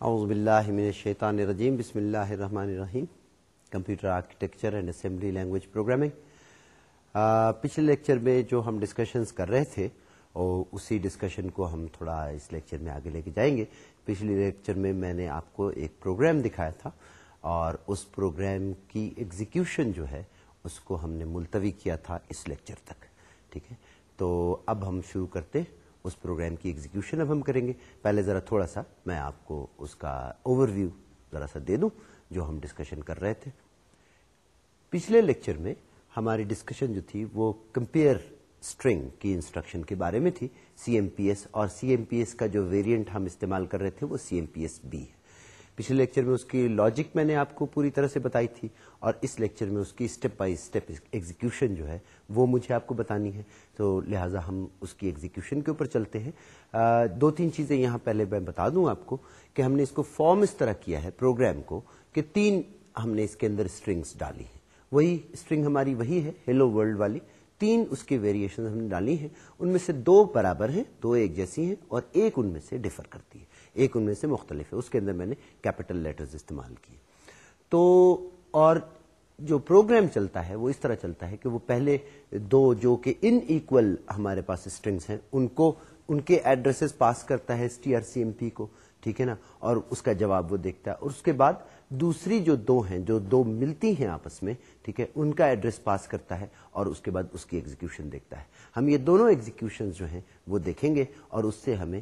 اعوذ باللہ من الشیطان الرجیم، بسم اللہ الرحمن الرحیم۔ Computer architecture and assembly language programming. پچھلے لیکچر میں جو ہم ڈسکشنز کر رہے تھے اور اسی ڈسکشن کو ہم تھوڑا اس لیکچر میں آگے لے کے جائیں گے۔ پچھلے لیکچر میں میں نے آپ کو ایک پروگرام دکھایا تھا، اور اس پروگرام کی ایگزیکیوشن جو ہے، اس کو ہم نے ملتوی کیا تھا اس لیکچر تک۔ ٹھیک ہے؟ تو اب ہم شروع کرتے۔ اس پروگرام کی ایگزیکیوشن اب ہم کریں گے۔ پہلے ذرا تھوڑا سا میں آپ کو اس کا اوور ویو ذرا سا دے دوں جو ہم ڈسکشن کر رہے تھے۔ پچھلے لیکچر میں ہماری ڈسکشن جو تھی وہ کمپیئر اسٹرنگ کی انسٹرکشن کے بارے میں تھی۔ سی ایم پی ایس اور سی ایم پی ایس کا جو ویریئنٹ ہم استعمال کر رہے تھے وہ C M P S B ہے۔ پچھلے لیکچر میں اس کی لاجک میں نے آپ کو پوری طرح سے بتائی تھی اور اس لیکچر میں اس کی اسٹیپ بائی اسٹیپ ایگزیکیوشن جو ہے وہ مجھے آپ کو بتانی ہے۔ تو لہٰذا ہم اس کی ایگزیکیوشن کے اوپر چلتے ہیں۔ دو تین چیزیں یہاں پہلے میں بتا دوں آپ کو کہ ہم نے اس کو فارم اس طرح کیا ہے پروگرام کو، کہ تین ہم نے اس کے اندر اسٹرنگس ڈالی ہیں۔ وہی اسٹرنگ ہماری وہی ہے ہیلو ورلڈ والی۔ تین اس کی ویریشن ہم نے ڈالی ہیں۔ ان میں سے دو برابر ہیں، دو ایک جیسی ہیں اور ایک ان میں سے ڈفر کرتی ہے۔ ایک ان میں سے مختلف ہے۔ اس کے اندر میں نے کیپٹل لیٹرز استعمال کیے۔ تو اور جو پروگرام چلتا ہے وہ اس طرح چلتا ہے کہ وہ پہلے دو جو کہ ان ایکول ہمارے پاس اسٹرنگس ہیں، ان کو، ان کے ایڈریسز پاس کرتا ہے S T R C M P کو، ٹھیک ہے نا؟ اور اس کا جواب وہ دیکھتا ہے۔ اور اس کے بعد دوسری جو دو ہیں، جو دو ملتی ہیں آپس میں، ٹھیک ہے، ان کا ایڈریس پاس کرتا ہے اور اس کے بعد اس کی ایگزیکیوشن دیکھتا ہے۔ ہم یہ دونوں ایگزیکیوشن جو ہیں وہ دیکھیں گے اور اس سے ہمیں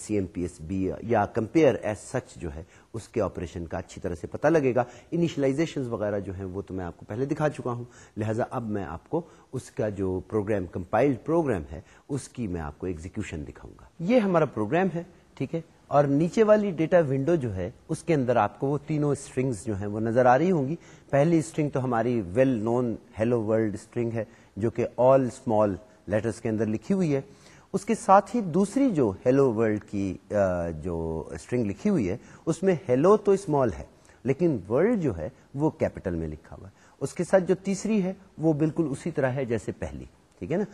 C M P S, B, یا کمپیئر ایز سچ جو ہے، اس کے آپریشن کا اچھی طرح سے پتہ لگے گا۔ انیشلائزیشن وغیرہ جو ہیں، وہ تو میں آپ کو پہلے دکھا چکا ہوں۔ لہٰذا اب میں آپ کو اس کا جو پروگرام، کمپائلڈ پروگرام ہے، اس کی میں آپ کو ایگزیکیوشن دکھاؤں گا۔ یہ ہمارا پروگرام ہے، ٹھیک ہے؟ اور نیچے والی ڈیٹا ونڈو جو ہے، اس کے اندر آپ کو وہ تینوں اسٹرنگز جو ہیں، وہ نظر آ رہی ہوں گی۔ پہلی اسٹرنگ تو ہماری well known hello world string ہے، جو کہ آل اسمال لیٹرز کے اندر لکھی ہوئی ہے۔ اس کے ساتھ ہی دوسری جو ہیلو ورلڈ کی جو اسٹرنگ لکھی ہوئی ہے، اس میں ہیلو تو اسمال ہے، لیکن ورلڈ جو ہے، وہ کیپٹل میں لکھا ہوا ہے۔ اس کے ساتھ جو تیسری ہے، وہ بالکل اسی طرح ہے جیسے پہلی، ٹھیک ہے نا؟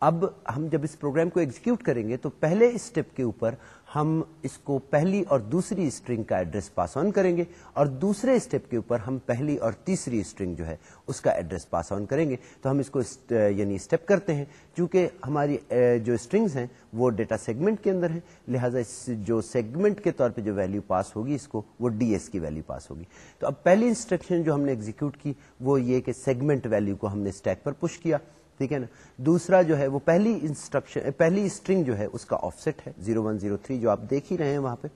اب ہم جب اس پروگرام کو ایگزیکیوٹ کریں گے، تو پہلے اسٹیپ کے اوپر ہم اس کو پہلی اور دوسری اسٹرنگ کا ایڈریس پاس آن کریں گے اور دوسرے اسٹیپ کے اوپر ہم پہلی اور تیسری اسٹرنگ جو ہے اس کا ایڈریس پاس آن کریں گے۔ تو ہم اس کو یعنی اسٹیپ کرتے ہیں۔ چونکہ ہماری جو اسٹرنگز ہیں وہ ڈیٹا سیگمنٹ کے اندر ہیں، لہٰذا اس جو سیگمنٹ کے طور پہ جو ویلو پاس ہوگی، اس کو وہ ڈی ایس کی ویلو پاس ہوگی۔ تو اب پہلی انسٹرکشن جو ہم نے ایگزیکیوٹ کی وہ یہ کہ سیگمنٹ ویلو کو ہم نے اسٹیک پر پش کیا۔ ٹھیک ہے نا؟ دوسرا جو ہے وہ پہلی انسٹرکشن پہلی اسٹرنگ جو ہے اس کا آف سیٹ ہے زیرو ون زیرو تھری جو آپ دیکھ ہی رہے ہیں وہاں پہ۔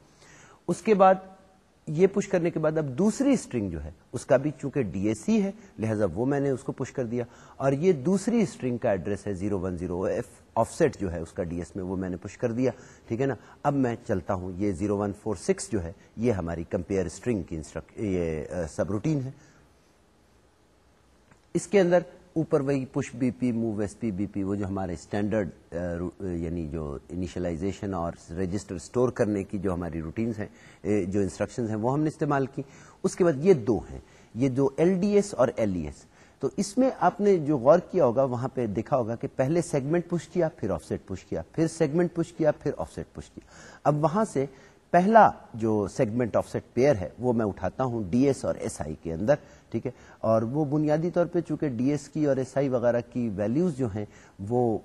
اس کے بعد یہ پش کرنے کے بعد اب دوسری اسٹرنگ جو ہے، اس کا بھی چونکہ ڈی ایس سی ہے، لہذا وہ میں نے اس کو پش کر دیا۔ اور یہ دوسری اسٹرنگ کا ایڈریس ہے zero one zero F offset جو ہے اس کا ڈی ایس میں وہ میں نے پش کر دیا۔ ٹھیک ہے نا؟ اب میں چلتا ہوں، یہ زیرو ون فور سکس جو ہے، یہ ہماری کمپیئر اسٹرنگ کی یہ سب روٹین ہے۔ اس کے اندر اوپر وہی push B P move S P B P, وہ جو ہمارے اسٹینڈرڈ یعنی جو انیشلائزیشن اور رجسٹر اسٹور کرنے کی جو ہماری روٹینز ہیں جو انسٹرکشنز ہیں، وہ ہم نے استعمال کی۔ اس کے بعد یہ دو ہیں، یہ دو ایل ڈی ایس اور ایل ای ایس تو اس میں آپ نے جو غور کیا ہوگا، وہاں پہ دیکھا ہوگا کہ پہلے سیگمنٹ پش کیا، پھر آف سیٹ پش کیا، پھر سیگمنٹ پش کیا، پھر آف سیٹ پش کیا۔ اب وہاں سے پہلا جو سیگمنٹ آف سیٹ پیئر ہے، وہ میں اٹھاتا ہوں ڈی ایس اور ایس آئی کے اندر، ٹھیک ہے؟ اور وہ بنیادی طور پہ چونکہ ڈی ایس کی اور ایس آئی وغیرہ کی ویلیوز جو ہیں، وہ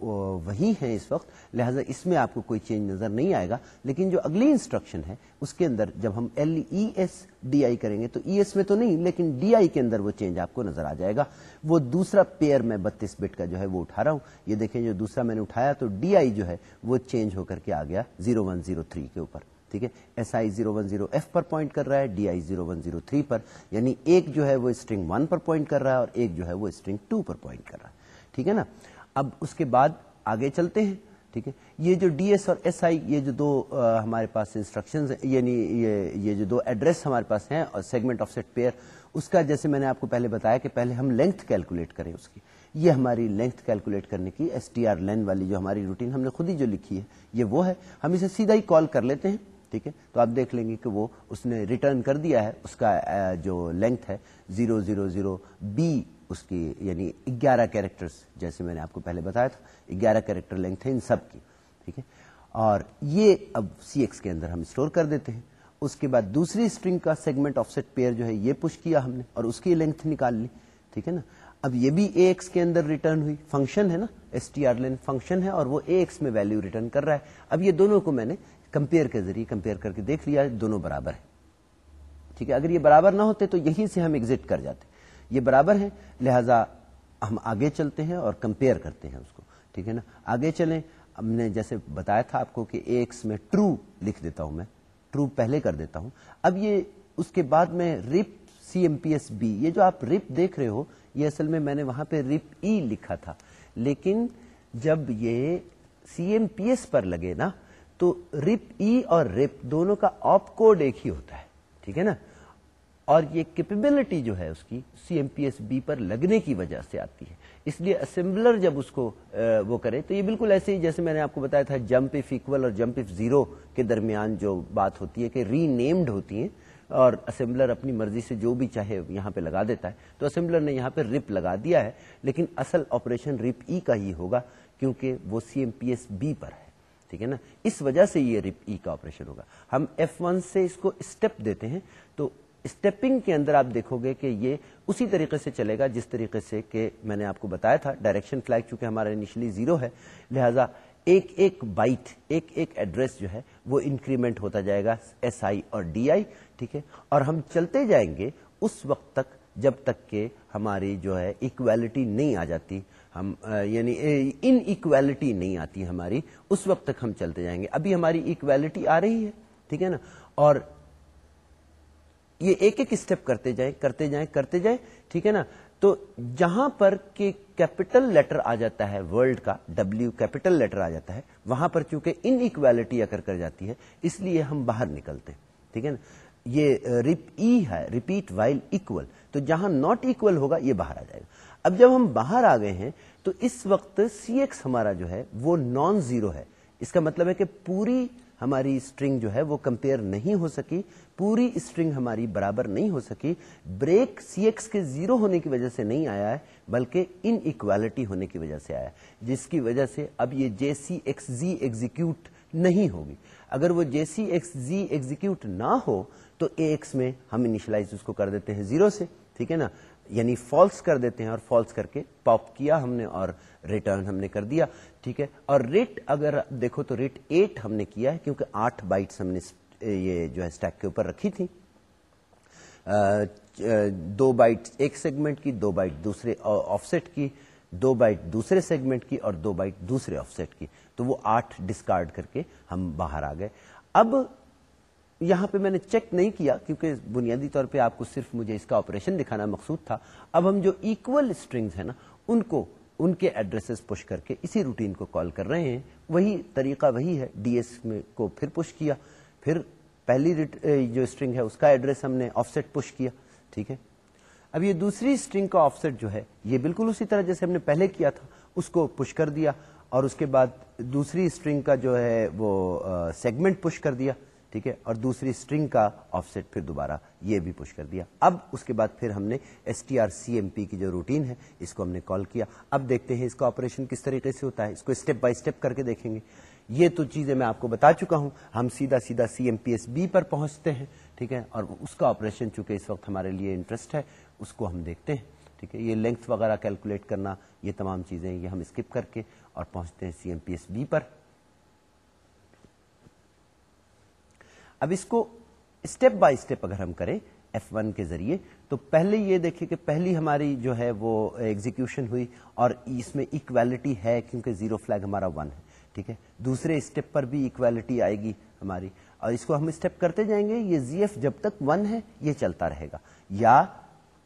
وہی ہیں اس وقت، لہٰذا اس میں آپ کو کوئی چینج نظر نہیں آئے گا۔ لیکن جو اگلی انسٹرکشن ہے، اس کے اندر جب ہم L E S D I کریں گے، تو ای ایس میں تو نہیں، لیکن ڈی آئی کے اندر وہ چینج آپ کو نظر آ جائے گا۔ وہ دوسرا پیئر میں بتیس بٹ کا جو ہے، وہ اٹھا رہا ہوں۔ یہ دیکھیں جو دوسرا میں نے اٹھایا، تو ڈی آئی جو ہے، وہ چینج ہو کر کے آ گیا زیرو ون زیرو تھری کے اوپر۔ ٹھیک ہے؟ S I zero one zero F per point کر رہا ہے D I zero one zero three پر یعنی ایک جو ہے وہ اسٹرنگ ون پر پوائنٹ کر رہا ہے اور ایک جو ہے وہ اسٹرنگ ٹو پر پوائنٹ کر رہا ہے۔ ٹھیک ہے نا؟ اب اس کے بعد آگے چلتے ہیں، ٹھیک ہے؟ یہ جو ڈی ایس اور ایس آئی، یہ جو دو ہمارے پاس انسٹرکشن یعنی یہ جو دو ایڈریس ہمارے پاس ہیں اور سیگمنٹ آف سیٹ پیئر اس کا جیسے میں نے آپ کو پہلے بتایا کہ پہلے ہم لینتھ کیلکولیٹ کریں اس کی۔ یہ ہماری لینتھ کیلکولیٹ کرنے کی ایس ٹی آر لین والی جو ہماری روٹین ہم نے خود ہی جو لکھی ہے، یہ وہ ہے۔ ہم اسے سیدھا ہی کال کر لیتے ہیں۔ ٹھیک ہے؟ تو آپ دیکھ لیں گے کہ وہ اس نے ریٹرن کر دیا ہے، اس کا جو لینتھ ہے زیرو زیرو زیرو بی اس کی یعنی گیارہ کیریکٹرز جیسے میں نے آپ کو پہلے بتایا تھا، گیارہ کیریکٹر لینتھ ہے ان سب کی، ٹھیک ہے؟ اور یہ اب سی ایکس کے اندر ہم اسٹور کر دیتے ہیں۔ اس کے بعد دوسری اسٹرنگ کا سیگمنٹ آف سیٹ پیئر جو ہے یہ پش کیا ہم نے، اور اس کی لینتھ نکال لی، ٹھیک ہے نا؟ اب یہ بھی اے ایکس کے اندر ریٹرن ہوئی فنکشن ہے نا S T R len function ہے، اور وہ اے ایکس میں ویلو ریٹرن کر رہا ہے۔ اب یہ دونوں کو میں نے کمپیئر کے ذریعے کمپیئر کر کے دیکھ لیا، دونوں برابر ہے ٹھیک ہے، اگر یہ برابر نہ ہوتے تو یہیں سے ہم ایگزٹ کر جاتے۔ یہ برابر ہے لہذا ہم آگے چلتے ہیں اور کمپیئر کرتے ہیں اس کو۔ ٹھیک ہے نا؟ آگے چلیں۔ ہم نے جیسے بتایا تھا آپ کو کہ ایکس میں ٹرو لکھ دیتا ہوں میں۔ ٹرو پہلے کر دیتا ہوں۔ اب یہ اس کے بعد میں rep C M P S B یہ جو آپ ریپ دیکھ رہے ہو، یہ اصل میں میں نے وہاں پہ ریپ ای e لکھا تھا۔ لیکن جب یہ سی ایم پی ایس پر لگے نا تو ریپ ای اور ریپ دونوں کا آپ کوڈ ایک ہی ہوتا ہے، ٹھیک ہے نا؟ اور یہ کیپیبلٹی جو ہے اس کی C M P S B پر لگنے کی وجہ سے آتی ہے۔ اس لیے اسمبلر جب اس کو وہ کرے، تو یہ بالکل ایسے ہی جیسے میں نے آپ کو بتایا تھا جمپ اف اکول اور جمپ اف زیرو کے درمیان جو بات ہوتی ہے کہ ری نیمڈ ہوتی ہیں، اور اسمبلر اپنی مرضی سے جو بھی چاہے یہاں پہ لگا دیتا ہے۔ تو اسمبلر نے یہاں پہ رپ لگا دیا ہے، لیکن اصل آپریشن رپ ای کا ہی ہوگا، کیونکہ وہ C M P S B پر ہے۔ ٹھیک ہے نا؟ اس وجہ سے یہ رپ ای کا آپریشن ہوگا۔ ہم ایف ون سے اس کو اسٹیپ دیتے ہیں، تو اسٹیپنگ کے اندر آپ دیکھو گے کہ یہ اسی طریقے سے چلے گا، جس طریقے سے کہ میں نے آپ کو بتایا تھا ڈائریکشن فلیگ چونکہ ہمارا انیشلی زیرو ہے، لہذا ایک ایک بائٹ ایک ایک ایڈریس جو ہے، وہ انکریمنٹ ہوتا جائے گا ایس آئی اور ڈی آئی ٹھیک ہے؟ اور ہم چلتے جائیں گے اس وقت تک، جب تک کہ ہماری جو ہے اکویلٹی نہیں آ جاتی۔ ہم یعنی ان اکویلٹی نہیں آتی ہماری، اس وقت تک ہم چلتے جائیں گے۔ ابھی ہماری اکویلٹی آ رہی ہے، ٹھیک ہے نا؟ اور یہ ایک ایک اسٹیپ کرتے جائیں کرتے جائیں کرتے جائیں، ٹھیک ہے نا؟ تو جہاں پر کہ کیپٹل لیٹر آ جاتا ہے ورلڈ کا ڈبلو کیپٹل لیٹر آ جاتا ہے، وہاں پر چونکہ ان اکویلٹی اگر کر جاتی ہے، اس لیے ہم باہر نکلتے ہیں، ٹھیک ہے نا؟ یہ ریپ ای e ہے ریپیٹ وائل اکول تو جہاں ناٹ اکول ہوگا، یہ باہر آ جائے گا۔ اب جب ہم باہر آ گئے ہیں تو اس وقت سی ایکس ہمارا جو ہے وہ نان زیرو ہے۔ اس کا مطلب ہے کہ پوری ہماری اسٹرنگ جو ہے وہ کمپیئر نہیں ہو سکی، پوری اسٹرنگ ہماری برابر نہیں ہو سکی۔ بریک سی ایکس کے زیرو ہونے کی وجہ سے نہیں آیا ہے، بلکہ ان اکوالٹی ہونے کی وجہ سے آیا جس کی وجہ سے اب یہ جے سی ایکس زی ایگزیکیوٹ نہیں ہوگی۔ اگر وہ جے سی ایکس زی ایگزیکیوٹ نہ ہو، تو اے ایکس میں ہم انیشلائز اس کو کر دیتے ہیں زیرو سے، ٹھیک ہے نا؟ یعنی فالس کر دیتے ہیں اور فالس کر کے پاپ کیا ہم نے اور ریٹرن ہم نے کر دیا، ٹھیک ہے؟ اور ریٹ اگر دیکھو تو ریٹ ایٹ ہم نے کیا ہے، کیونکہ آٹھ بائٹس ہم نے یہ جو ہے اسٹیک کے اوپر رکھی تھی۔ دو بائٹ ایک سیگمنٹ کی، دو بائٹ دوسرے آف سیٹ کی، دو بائٹ دوسرے سیگمنٹ کی اور دو بائٹ دوسرے آف سیٹ کی۔ تو وہ آٹھ ڈسکارڈ کر کے ہم باہر آ گئے۔ اب یہاں پہ میں نے چیک نہیں کیا کیونکہ بنیادی طور پہ آپ کو صرف مجھے اس کا آپریشن دکھانا مقصود تھا۔ اب ہم جو ایکول اسٹرنگز ہیں نا، ان کو، ان کے ایڈریسز پش کر کے اسی روٹین کو کال کر رہے ہیں۔ وہی طریقہ وہی ہے۔ ڈی ایس میں کو پھر پش کیا۔ پھر پہلی جو اسٹرنگ ہے، اس کا ایڈریس ہم نے آف سیٹ پش کیا۔ ٹھیک ہے؟ اب یہ دوسری اسٹرنگ کا آف سیٹ جو ہے، یہ بالکل اسی طرح جیسے ہم نے پہلے کیا تھا، اس کو پش کر دیا اور اس کے بعد دوسری اسٹرنگ کا جو ہے، وہ سیگمنٹ پش کر دیا۔ ٹھیک ہے؟ اور دوسری اسٹرنگ کا آف سیٹ پھر دوبارہ یہ بھی پش کر دیا۔ اب اس کے بعد پھر ہم نے S T R C M P کی جو روٹین ہے، اس کو ہم نے کال کیا۔ اب دیکھتے ہیں اس کا آپریشن کس طریقے سے ہوتا ہے۔ اس کو اسٹیپ بائی اسٹیپ کر کے دیکھیں گے۔ یہ تو چیزیں میں آپ کو بتا چکا ہوں۔ ہم سیدھا سیدھا C M P S B پر پہنچتے ہیں، ٹھیک ہے؟ اور اس کا آپریشن چونکہ اس وقت ہمارے لیے انٹرسٹ ہے، اس کو ہم دیکھتے ہیں، ٹھیک ہے؟ یہ لینتھ وغیرہ کیلکولیٹ کرنا، یہ تمام چیزیں، یہ ہم اسکپ کر کے اور پہنچتے ہیں C M P S B پر۔ اب اس کو اسٹیپ بائی اسٹیپ اگر ہم کریں ایف ون کے ذریعے، تو پہلے یہ دیکھیں کہ پہلی ہماری جو ہے وہ ایگزیکشن ہوئی اور اس میں اکویلٹی ہے کیونکہ زیرو فلیگ ہمارا ون ہے، ٹھیک ہے؟ دوسرے اسٹیپ پر بھی اکویلٹی آئے گی ہماری۔ اور اس کو ہم اسٹیپ کرتے جائیں گے، یہ زی ایف جب تک ون ہے، یہ چلتا رہے گا۔ یا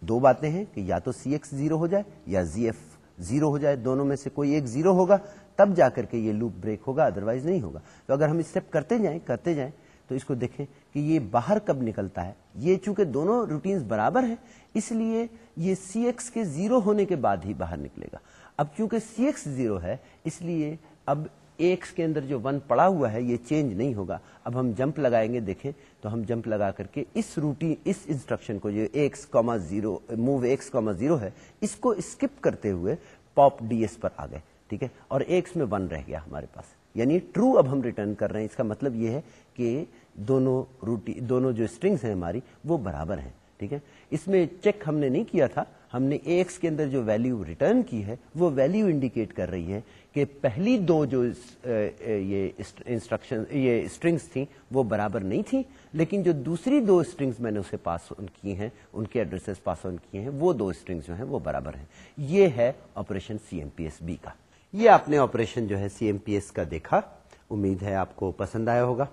دو باتیں ہیں کہ یا تو سی ایکس زیرو ہو جائے یا زی ایف زیرو ہو جائے، دونوں میں سے کوئی ایک زیرو ہوگا، تب جا کر کے یہ لوپ بریک ہوگا ادروائز نہیں ہوگا۔ تو اگر ہم اسٹیپ کرتے جائیں کرتے جائیں تو اس کو دیکھیں کہ یہ باہر کب نکلتا ہے۔ یہ چونکہ دونوں روٹینز برابر ہیں، اس لیے یہ سی ایکس کے زیرو ہونے کے بعد ہی باہر نکلے گا۔ اب چونکہ سی ایکس زیرو ہے، اس لیے اب ایکس کے اندر جو ون پڑا ہوا ہے، یہ چینج نہیں ہوگا۔ اب ہم جمپ لگائیں گے، دیکھیں۔ تو ہم جمپ لگا کر کے اس روٹین اس انسٹرکشن کو جو X comma zero move X comma zero ہے، اس کو اسکپ کرتے ہوئے پاپ ڈی ایس پر آ گئے، ٹھیک ہے؟ اور ایکس میں ون رہ گیا ہمارے پاس۔ یعنی ٹرو اب ہم ریٹرن کر رہے ہیں۔ اس کا مطلب یہ ہے کہ دونوں روٹی، دونوں جو اسٹرنگس ہیں ہماری، وہ برابر ہیں، ٹھیک ہے؟ اس میں چیک ہم نے نہیں کیا تھا، ہم نے ایکس کے اندر جو ویلیو ریٹرن کی ہے، وہ ویلیو انڈیکیٹ کر رہی ہے کہ پہلی دو جو یہ انسٹرکشن یہ اسٹرنگس تھیں، وہ برابر نہیں تھیں، لیکن جو دوسری دو اسٹرنگس میں نے اسے پاس آن کی ہیں، ان کے ایڈریسز پاس آن کیے ہیں، وہ دو اسٹرنگس جو ہیں، وہ برابر ہیں۔ یہ ہے operation C M P S B کا۔ یہ آپ نے آپریشن جو ہے سی ایم پی ایس کا دیکھا، امید ہے آپ کو پسند آیا ہوگا۔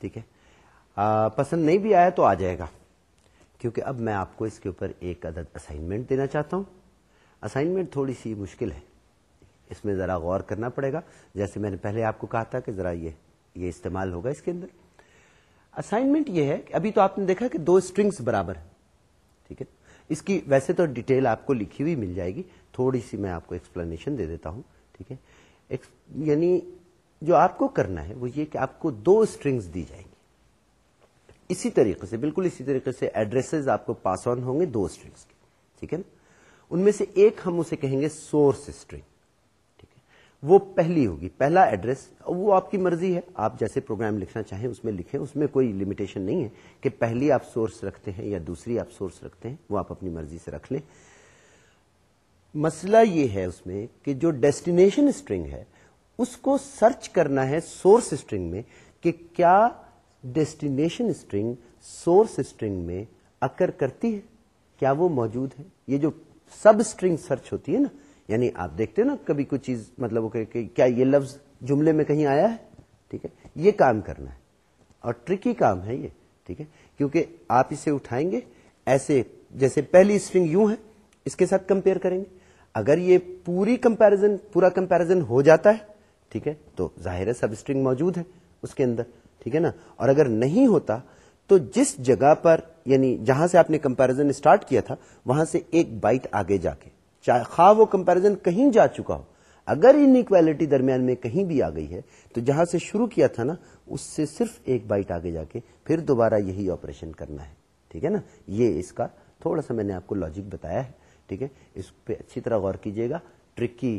ٹھیک ہے۔ پسند نہیں بھی آیا تو آ جائے گا۔ کیونکہ اب میں آپ کو اس کے اوپر ایک عدد اسائنمنٹ دینا چاہتا ہوں۔ اسائنمنٹ تھوڑی سی مشکل ہے۔ اس میں ذرا غور کرنا پڑے گا۔ جیسے میں نے پہلے آپ کو کہا تھا کہ ذرا یہ یہ استعمال ہوگا اس کے اندر۔ اسائنمنٹ یہ ہے کہ ابھی تو آپ نے دیکھا کہ دو اسٹرنگس برابر ہیں۔ ٹھیک ہے۔ اس کی ویسے تو ڈیٹیل آپ کو لکھی ہوئی مل جائے گی۔ تھوڑی سی میں آپ کو ایکسپلینیشن دے دیتا ہوں۔ ٹھیک ہے۔ یعنی جو آپ کو کرنا ہے وہ یہ کہ آپ کو دو اسٹرنگس دی جائیں گی۔ اسی طریقے سے، بالکل اسی طریقے سے ایڈریسز آپ کو پاس آن ہوں گے دو اسٹرنگس کے۔ ٹھیک ہے نا؟ ان میں سے ایک ہم اسے کہیں گے سورس اسٹرنگ ٹھیک ہے؟ وہ پہلی ہوگی، پہلا ایڈریس وہ آپ کی مرضی ہے۔ آپ جیسے پروگرام لکھنا چاہیں اس میں لکھیں، اس میں کوئی لمیٹیشن نہیں ہے کہ پہلی آپ سورس رکھتے ہیں یا دوسری آپ سورس رکھتے ہیں، وہ آپ اپنی مرضی سے رکھ لیں۔ مسئلہ یہ ہے اس میں کہ جو ڈیسٹینیشن اسٹرنگ ہے اس کو سرچ کرنا ہے سورس اسٹرنگ میں کہ کیا ڈیسٹینیشن اسٹرنگ سورس اسٹرنگ میں اکر کرتی ہے؟ کیا وہ موجود ہے؟ یہ جو سب اسٹرنگ سرچ ہوتی ہے نا یعنی آپ دیکھتے نا، کبھی کوئی چیز مطلب کہ کیا یہ لفظ جملے میں کہیں آیا ہے؟ ٹھیک ہے؟ یہ کام کرنا ہے۔ اور ٹرکی کام ہے یہ، ٹھیک ہے؟ کیونکہ آپ اسے اٹھائیں گے، ایسے جیسے پہلی اسٹرنگ یوں ہے، اس کے ساتھ کمپیئر کریں گے۔ اگر یہ پوری کمپیرزن پورا کمپیرزن ہو جاتا ہے ٹھیک ہے؟ تو ظاہر ہے سب اسٹرنگ موجود ہے اس کے اندر، ٹھیک ہے نا؟ اور اگر نہیں ہوتا، تو جس جگہ پر یعنی جہاں سے آپ نے کمپیرزن اسٹارٹ کیا تھا، وہاں سے ایک بائٹ آگے جا کے، چاہے خواہ وہ کمپیرزن کہیں جا چکا ہو، اگر انکویلٹی درمیان میں کہیں بھی آ گئی ہے، تو جہاں سے شروع کیا تھا نا، اس سے صرف ایک بائٹ آگے جا کے، پھر دوبارہ یہی آپریشن کرنا ہے، ٹھیک ہے نا؟ یہ اس کا تھوڑا سا میں نے آپ کو لاجک بتایا ہے، ٹھیک ہے؟ اس پہ اچھی طرح غور کیجیے گا ٹرکی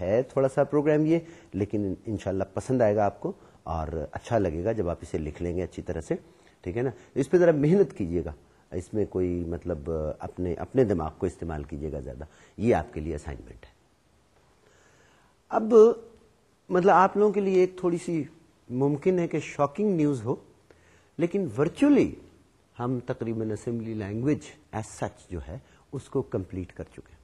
ہے تھوڑا سا پروگرام یہ، لیکن انشاءاللہ پسند آئے گا آپ کو اور اچھا لگے گا جب آپ اسے لکھ لیں گے اچھی طرح سے، ٹھیک ہے نا؟ اس پہ ذرا محنت کیجیے گا۔ اس میں کوئی مطلب اپنے اپنے دماغ کو استعمال کیجیے گا زیادہ۔ یہ آپ کے لیے اسائنمنٹ ہے۔ اب مطلب آپ لوگوں کے لیے ایک تھوڑی سی ممکن ہے کہ شاکنگ نیوز ہو، لیکن ورچولی ہم تقریباً اسمبلی لینگویج ایز سچ جو ہے، اس کو کمپلیٹ کر چکے ہیں۔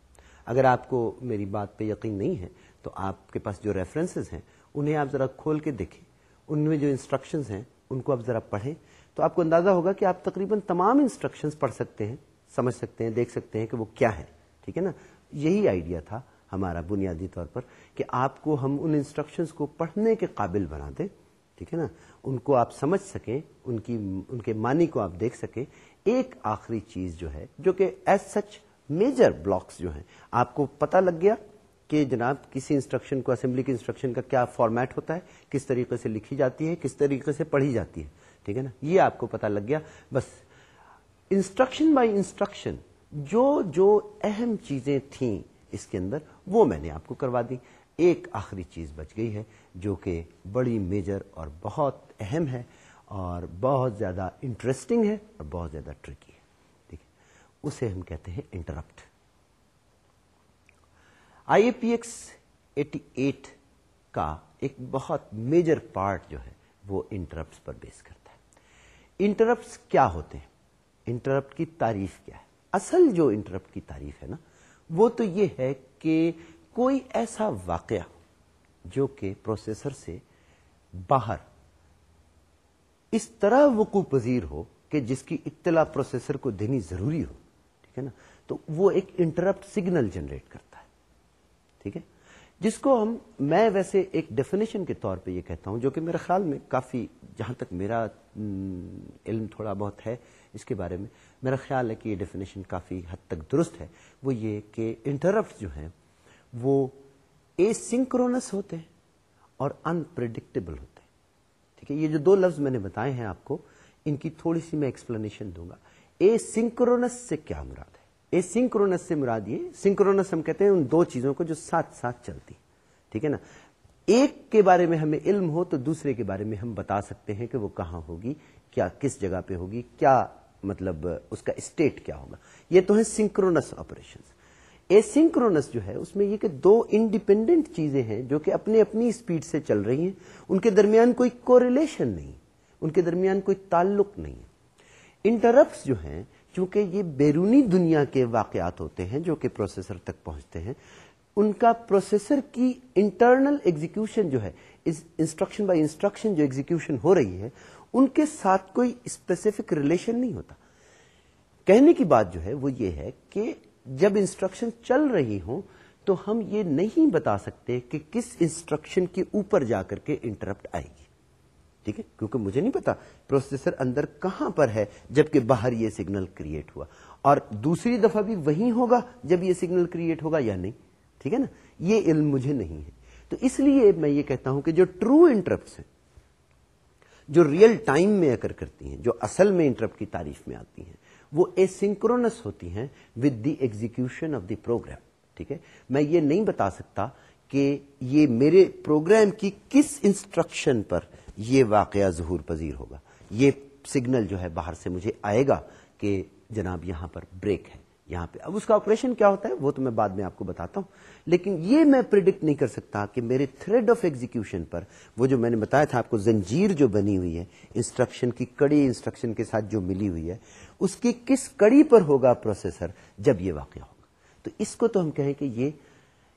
اگر آپ کو میری بات پہ یقین نہیں ہے تو آپ کے پاس جو ریفرنسز ہیں، انہیں آپ ذرا کھول کے دیکھیں۔ ان میں جو انسٹرکشنز ہیں، ان کو آپ ذرا پڑھیں۔ تو آپ کو اندازہ ہوگا کہ آپ تقریباً تمام انسٹرکشنز پڑھ سکتے ہیں، سمجھ سکتے ہیں، دیکھ سکتے ہیں کہ وہ کیا ہے ٹھیک ہے نا؟ یہی آئیڈیا تھا ہمارا بنیادی طور پر کہ آپ کو ہم ان انسٹرکشنز کو پڑھنے کے قابل بنا دیں۔ ٹھیک ہے نا؟ ان کو آپ سمجھ سکیں، ان کی، ان کے معنی کو آپ دیکھ سکیں۔ ایک آخری چیز جو ہے، جو کہ ایز سچ میجر بلاکس جو ہیں، آپ کو پتہ لگ گیا کہ جناب کسی انسٹرکشن کو اسمبلی کی انسٹرکشن کا کیا فارمیٹ ہوتا ہے، کس طریقے سے لکھی جاتی ہے، کس طریقے سے پڑھی جاتی ہے، ٹھیک ہے نا؟ یہ آپ کو پتا لگ گیا۔ بس انسٹرکشن بائی انسٹرکشن، جو جو اہم چیزیں تھیں اس کے اندر، وہ میں نے آپ کو کروا دی۔ ایک آخری چیز بچ گئی ہے، جو کہ بڑی میجر اور بہت اہم ہے اور بہت زیادہ انٹرسٹنگ ہے اور بہت زیادہ ٹرکی اسے ہم کہتے ہیں interrupt I A P X eighty eight کا ایک بہت میجر پارٹ جو ہے وہ انٹرپٹ پر بیس کرتا ہے۔ انٹرپٹ کیا ہوتے ہیں؟ انٹرپٹ کی تعریف کیا ہے؟ اصل جو انٹرپٹ کی تعریف ہے نا، وہ تو یہ ہے کہ کوئی ایسا واقعہ جو کہ پروسیسر سے باہر اس طرح وقوع پذیر ہو کہ جس کی اطلاع پروسیسر کو دینی ضروری ہو ٹھیک ہے نا؟ تو وہ ایک انٹرپٹ سگنل جنریٹ کرتا ہے۔ ٹھیک ہے؟ جس کو ہم میں ویسے ایک ڈیفینیشن کے طور پہ یہ کہتا ہوں، جو کہ میرے خیال میں کافی جہاں تک میرا علم تھوڑا بہت ہے اس کے بارے میں، میرا خیال ہے کہ یہ ڈیفینیشن کافی حد تک درست ہے۔ وہ یہ کہ انٹرپٹ جو ہیں، وہ اے سنکرونس ہوتے ہیں اور انپریڈکٹیبل ہوتے ہیں۔ ٹھیک ہے؟ یہ جو دو لفظ میں نے بتائے ہیں آپ کو، ان کی تھوڑی سی میں ایکسپلینیشن دوں گا۔ اے سنکرونس سے کیا مراد ہے؟ اے سنکرونس سے مراد یہ، سنکرونس ہم کہتے ہیں ان دو چیزوں کو جو ساتھ ساتھ چلتی ٹھیک ہے نا؟ ایک کے بارے میں ہمیں علم ہو تو دوسرے کے بارے میں ہم بتا سکتے ہیں کہ وہ کہاں ہوگی، کیا کس جگہ پہ ہوگی، کیا مطلب اس کا اسٹیٹ کیا ہوگا۔ یہ تو ہے سنکرونس آپریشن اے سنکرونس جو ہے، اس میں یہ کہ دو انڈیپینڈنٹ چیزیں ہیں جو کہ اپنی اپنی اسپیڈ سے چل رہی ہیں، ان کے درمیان کوئی کوریلیشن نہیں، ان کے درمیان کوئی تعلق نہیں۔ انٹرپٹس جو ہیں، چونکہ یہ بیرونی دنیا کے واقعات ہوتے ہیں جو کہ پروسیسر تک پہنچتے ہیں، ان کا پروسیسر کی انٹرنل ایگزیکشن جو ہے انسٹرکشن بائی انسٹرکشن جو ایگزیکشن ہو رہی ہے، ان کے ساتھ کوئی اسپیسیفک ریلیشن نہیں ہوتا۔ کہنے کی بات جو ہے، وہ یہ ہے کہ جب انسٹرکشن چل رہی ہوں، تو ہم یہ نہیں بتا سکتے کہ کس انسٹرکشن کے اوپر جا کر کے انٹرپٹ آئے گی۔ ٹھیک ہے؟ کیونکہ مجھے نہیں پتا پروسیسر اندر کہاں پر ہے جبکہ باہر یہ سگنل کریٹ ہوا۔ اور دوسری دفعہ بھی وہی ہوگا جب یہ سگنل کریٹ ہوگا یا نہیں؟ ٹھیک ہے نا؟ یہ علم مجھے نہیں ہے۔ تو اس لیے میں یہ کہتا ہوں کہ جو ٹرو انٹرپٹ ہیں، جو ریئل ٹائم میں اکر کرتی ہیں، جو اصل میں انٹرپٹ کی تعریف میں آتی ہیں، وہ اے سنکرونس ہوتی ہیں with the execution of the program ٹھیک ہے؟ میں یہ نہیں بتا سکتا کہ یہ میرے پروگرام کی کس انسٹرکشن پر یہ واقعہ ظہور پذیر ہوگا۔ یہ سگنل جو ہے باہر سے مجھے آئے گا کہ جناب یہاں پر بریک ہے، یہاں پہ۔ اب اس کا آپریشن کیا ہوتا ہے؟ وہ تو میں بعد میں آپ کو بتاتا ہوں۔ لیکن یہ میں پرڈکٹ نہیں کر سکتا کہ میرے تھریڈ آف ایگزیکشن پر وہ جو میں نے بتایا تھا آپ کو زنجیر جو بنی ہوئی ہے انسٹرکشن کی کڑی انسٹرکشن کے ساتھ جو ملی ہوئی ہے، اس کی کس کڑی پر ہوگا پروسیسر جب یہ واقعہ ہوگا؟ تو اس کو تو ہم کہیں کہ یہ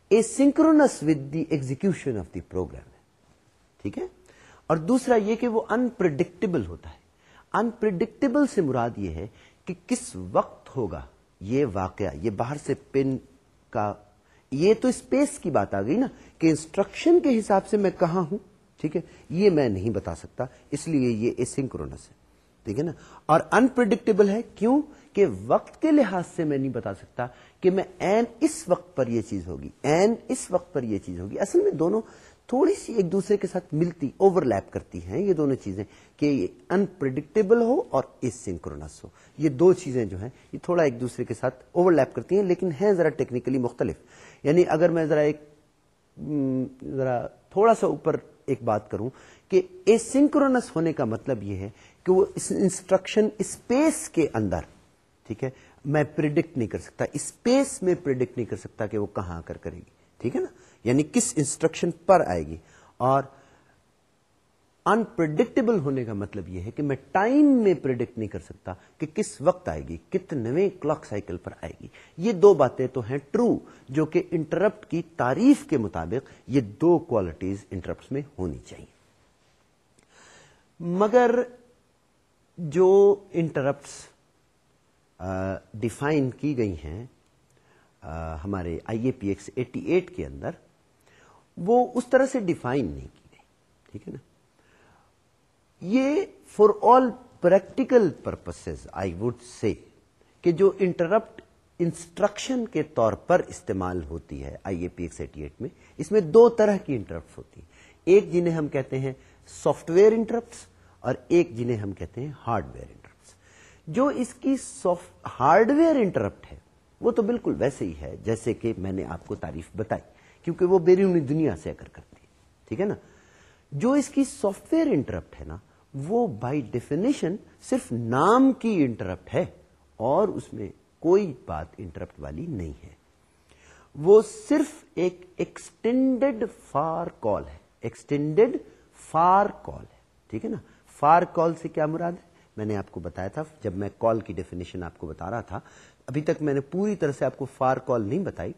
asynchronous with the execution of the program ہے۔ ٹھیک ہے؟ اور دوسرا یہ کہ وہ انپرڈکٹیبل ہوتا ہے۔ انپرڈکٹیبل سے مراد یہ ہے کہ کس وقت ہوگا یہ واقعہ، یہ باہر سے پن کا، یہ تو اسپیس کی بات آ گئی نا کہ انسٹرکشن کے حساب سے میں کہاں ہوں، ٹھیک ہے؟ یہ میں نہیں بتا سکتا، اس لیے یہ اسنکرونس ہے، ٹھیک ہے نا؟ اور انپرڈکٹیبل ہے کیوں؟ کہ وقت کے لحاظ سے میں نہیں بتا سکتا کہ میں این اس وقت پر یہ چیز ہوگی این اس وقت پر یہ چیز ہوگی۔ اصل میں دونوں تھوڑی سی ایک دوسرے کے ساتھ ملتی اوور لیپ کرتی ہیں، یہ دونوں چیزیں کہ یہ انپرڈکٹیبل ہو اور اس سنکرونس ہو۔ یہ دو چیزیں جو ہیں، یہ تھوڑا ایک دوسرے کے ساتھ اوور لیپ کرتی ہیں، لیکن ہیں ذرا ٹیکنیکلی مختلف۔ یعنی اگر میں ذرا ایک ذرا تھوڑا سا اوپر ایک بات کروں کہ اے سنکرونس ہونے کا مطلب یہ ہے کہ وہ اس انسٹرکشن اسپیس کے اندر، ٹھیک ہے، میں پرڈکٹ نہیں کر سکتا۔ اسپیس میں پرڈکٹ نہیں کر سکتا کہ وہ کہاں کر کرے گی۔ ٹھیک ہے نا؟ یعنی کس انسٹرکشن پر آئے گی؟ اور انپرڈکٹیبل ہونے کا مطلب یہ ہے کہ میں ٹائم میں پرڈکٹ نہیں کر سکتا کہ کس وقت آئے گی کتنے کلاک سائیکل پر آئے گی۔ یہ دو باتیں تو ہیں ٹرو جو کہ انٹرپٹ کی تعریف کے مطابق یہ دو کوالٹیز انٹرپٹ میں ہونی چاہیے۔ مگر جو انٹرپٹس ڈیفائن کی گئی ہیں ہمارے I A P X eighty eight کے اندر، وہ اس طرح سے ڈیفائن نہیں کی گئی، ٹھیک ہے نا؟ یہ for all practical purposes I would say کہ جو انٹرپٹ انسٹرکشن کے طور پر استعمال ہوتی ہے I A P X eighty eight میں، اس میں دو طرح کی انٹرپٹ ہوتی ہیں۔ ایک جنہیں ہم کہتے ہیں سافٹ ویئر انٹرپٹس اور ایک جنہیں ہم کہتے ہیں ہارڈ ویئر انٹرپٹس جو اس کی ہارڈ ویئر انٹرپٹ ہے وہ تو بالکل ویسے ہی ہے، جیسے کہ میں نے آپ کو تعریف بتائی، کیونکہ وہ بیرونی دنیا سے اگر کرتی ہے ٹھیک ہے نا؟ جو اس کی سافٹ ویئر انٹرپٹ ہے نا، وہ بائی ڈیفینیشن صرف نام کی انٹرپٹ ہے، اور اس میں کوئی بات انٹرپٹ والی نہیں ہے۔ وہ صرف ایک ایکسٹینڈیڈ فار کال ہے ایکسٹینڈیڈ فار کال ہے، ٹھیک ہے نا؟ فار کال سے کیا مراد ہے؟ میں نے آپ کو بتایا تھا، جب میں کال کی ڈیفینیشن آپ کو بتا رہا تھا ابھی تک میں نے پوری طرح سے آپ کو فار کال نہیں بتائی،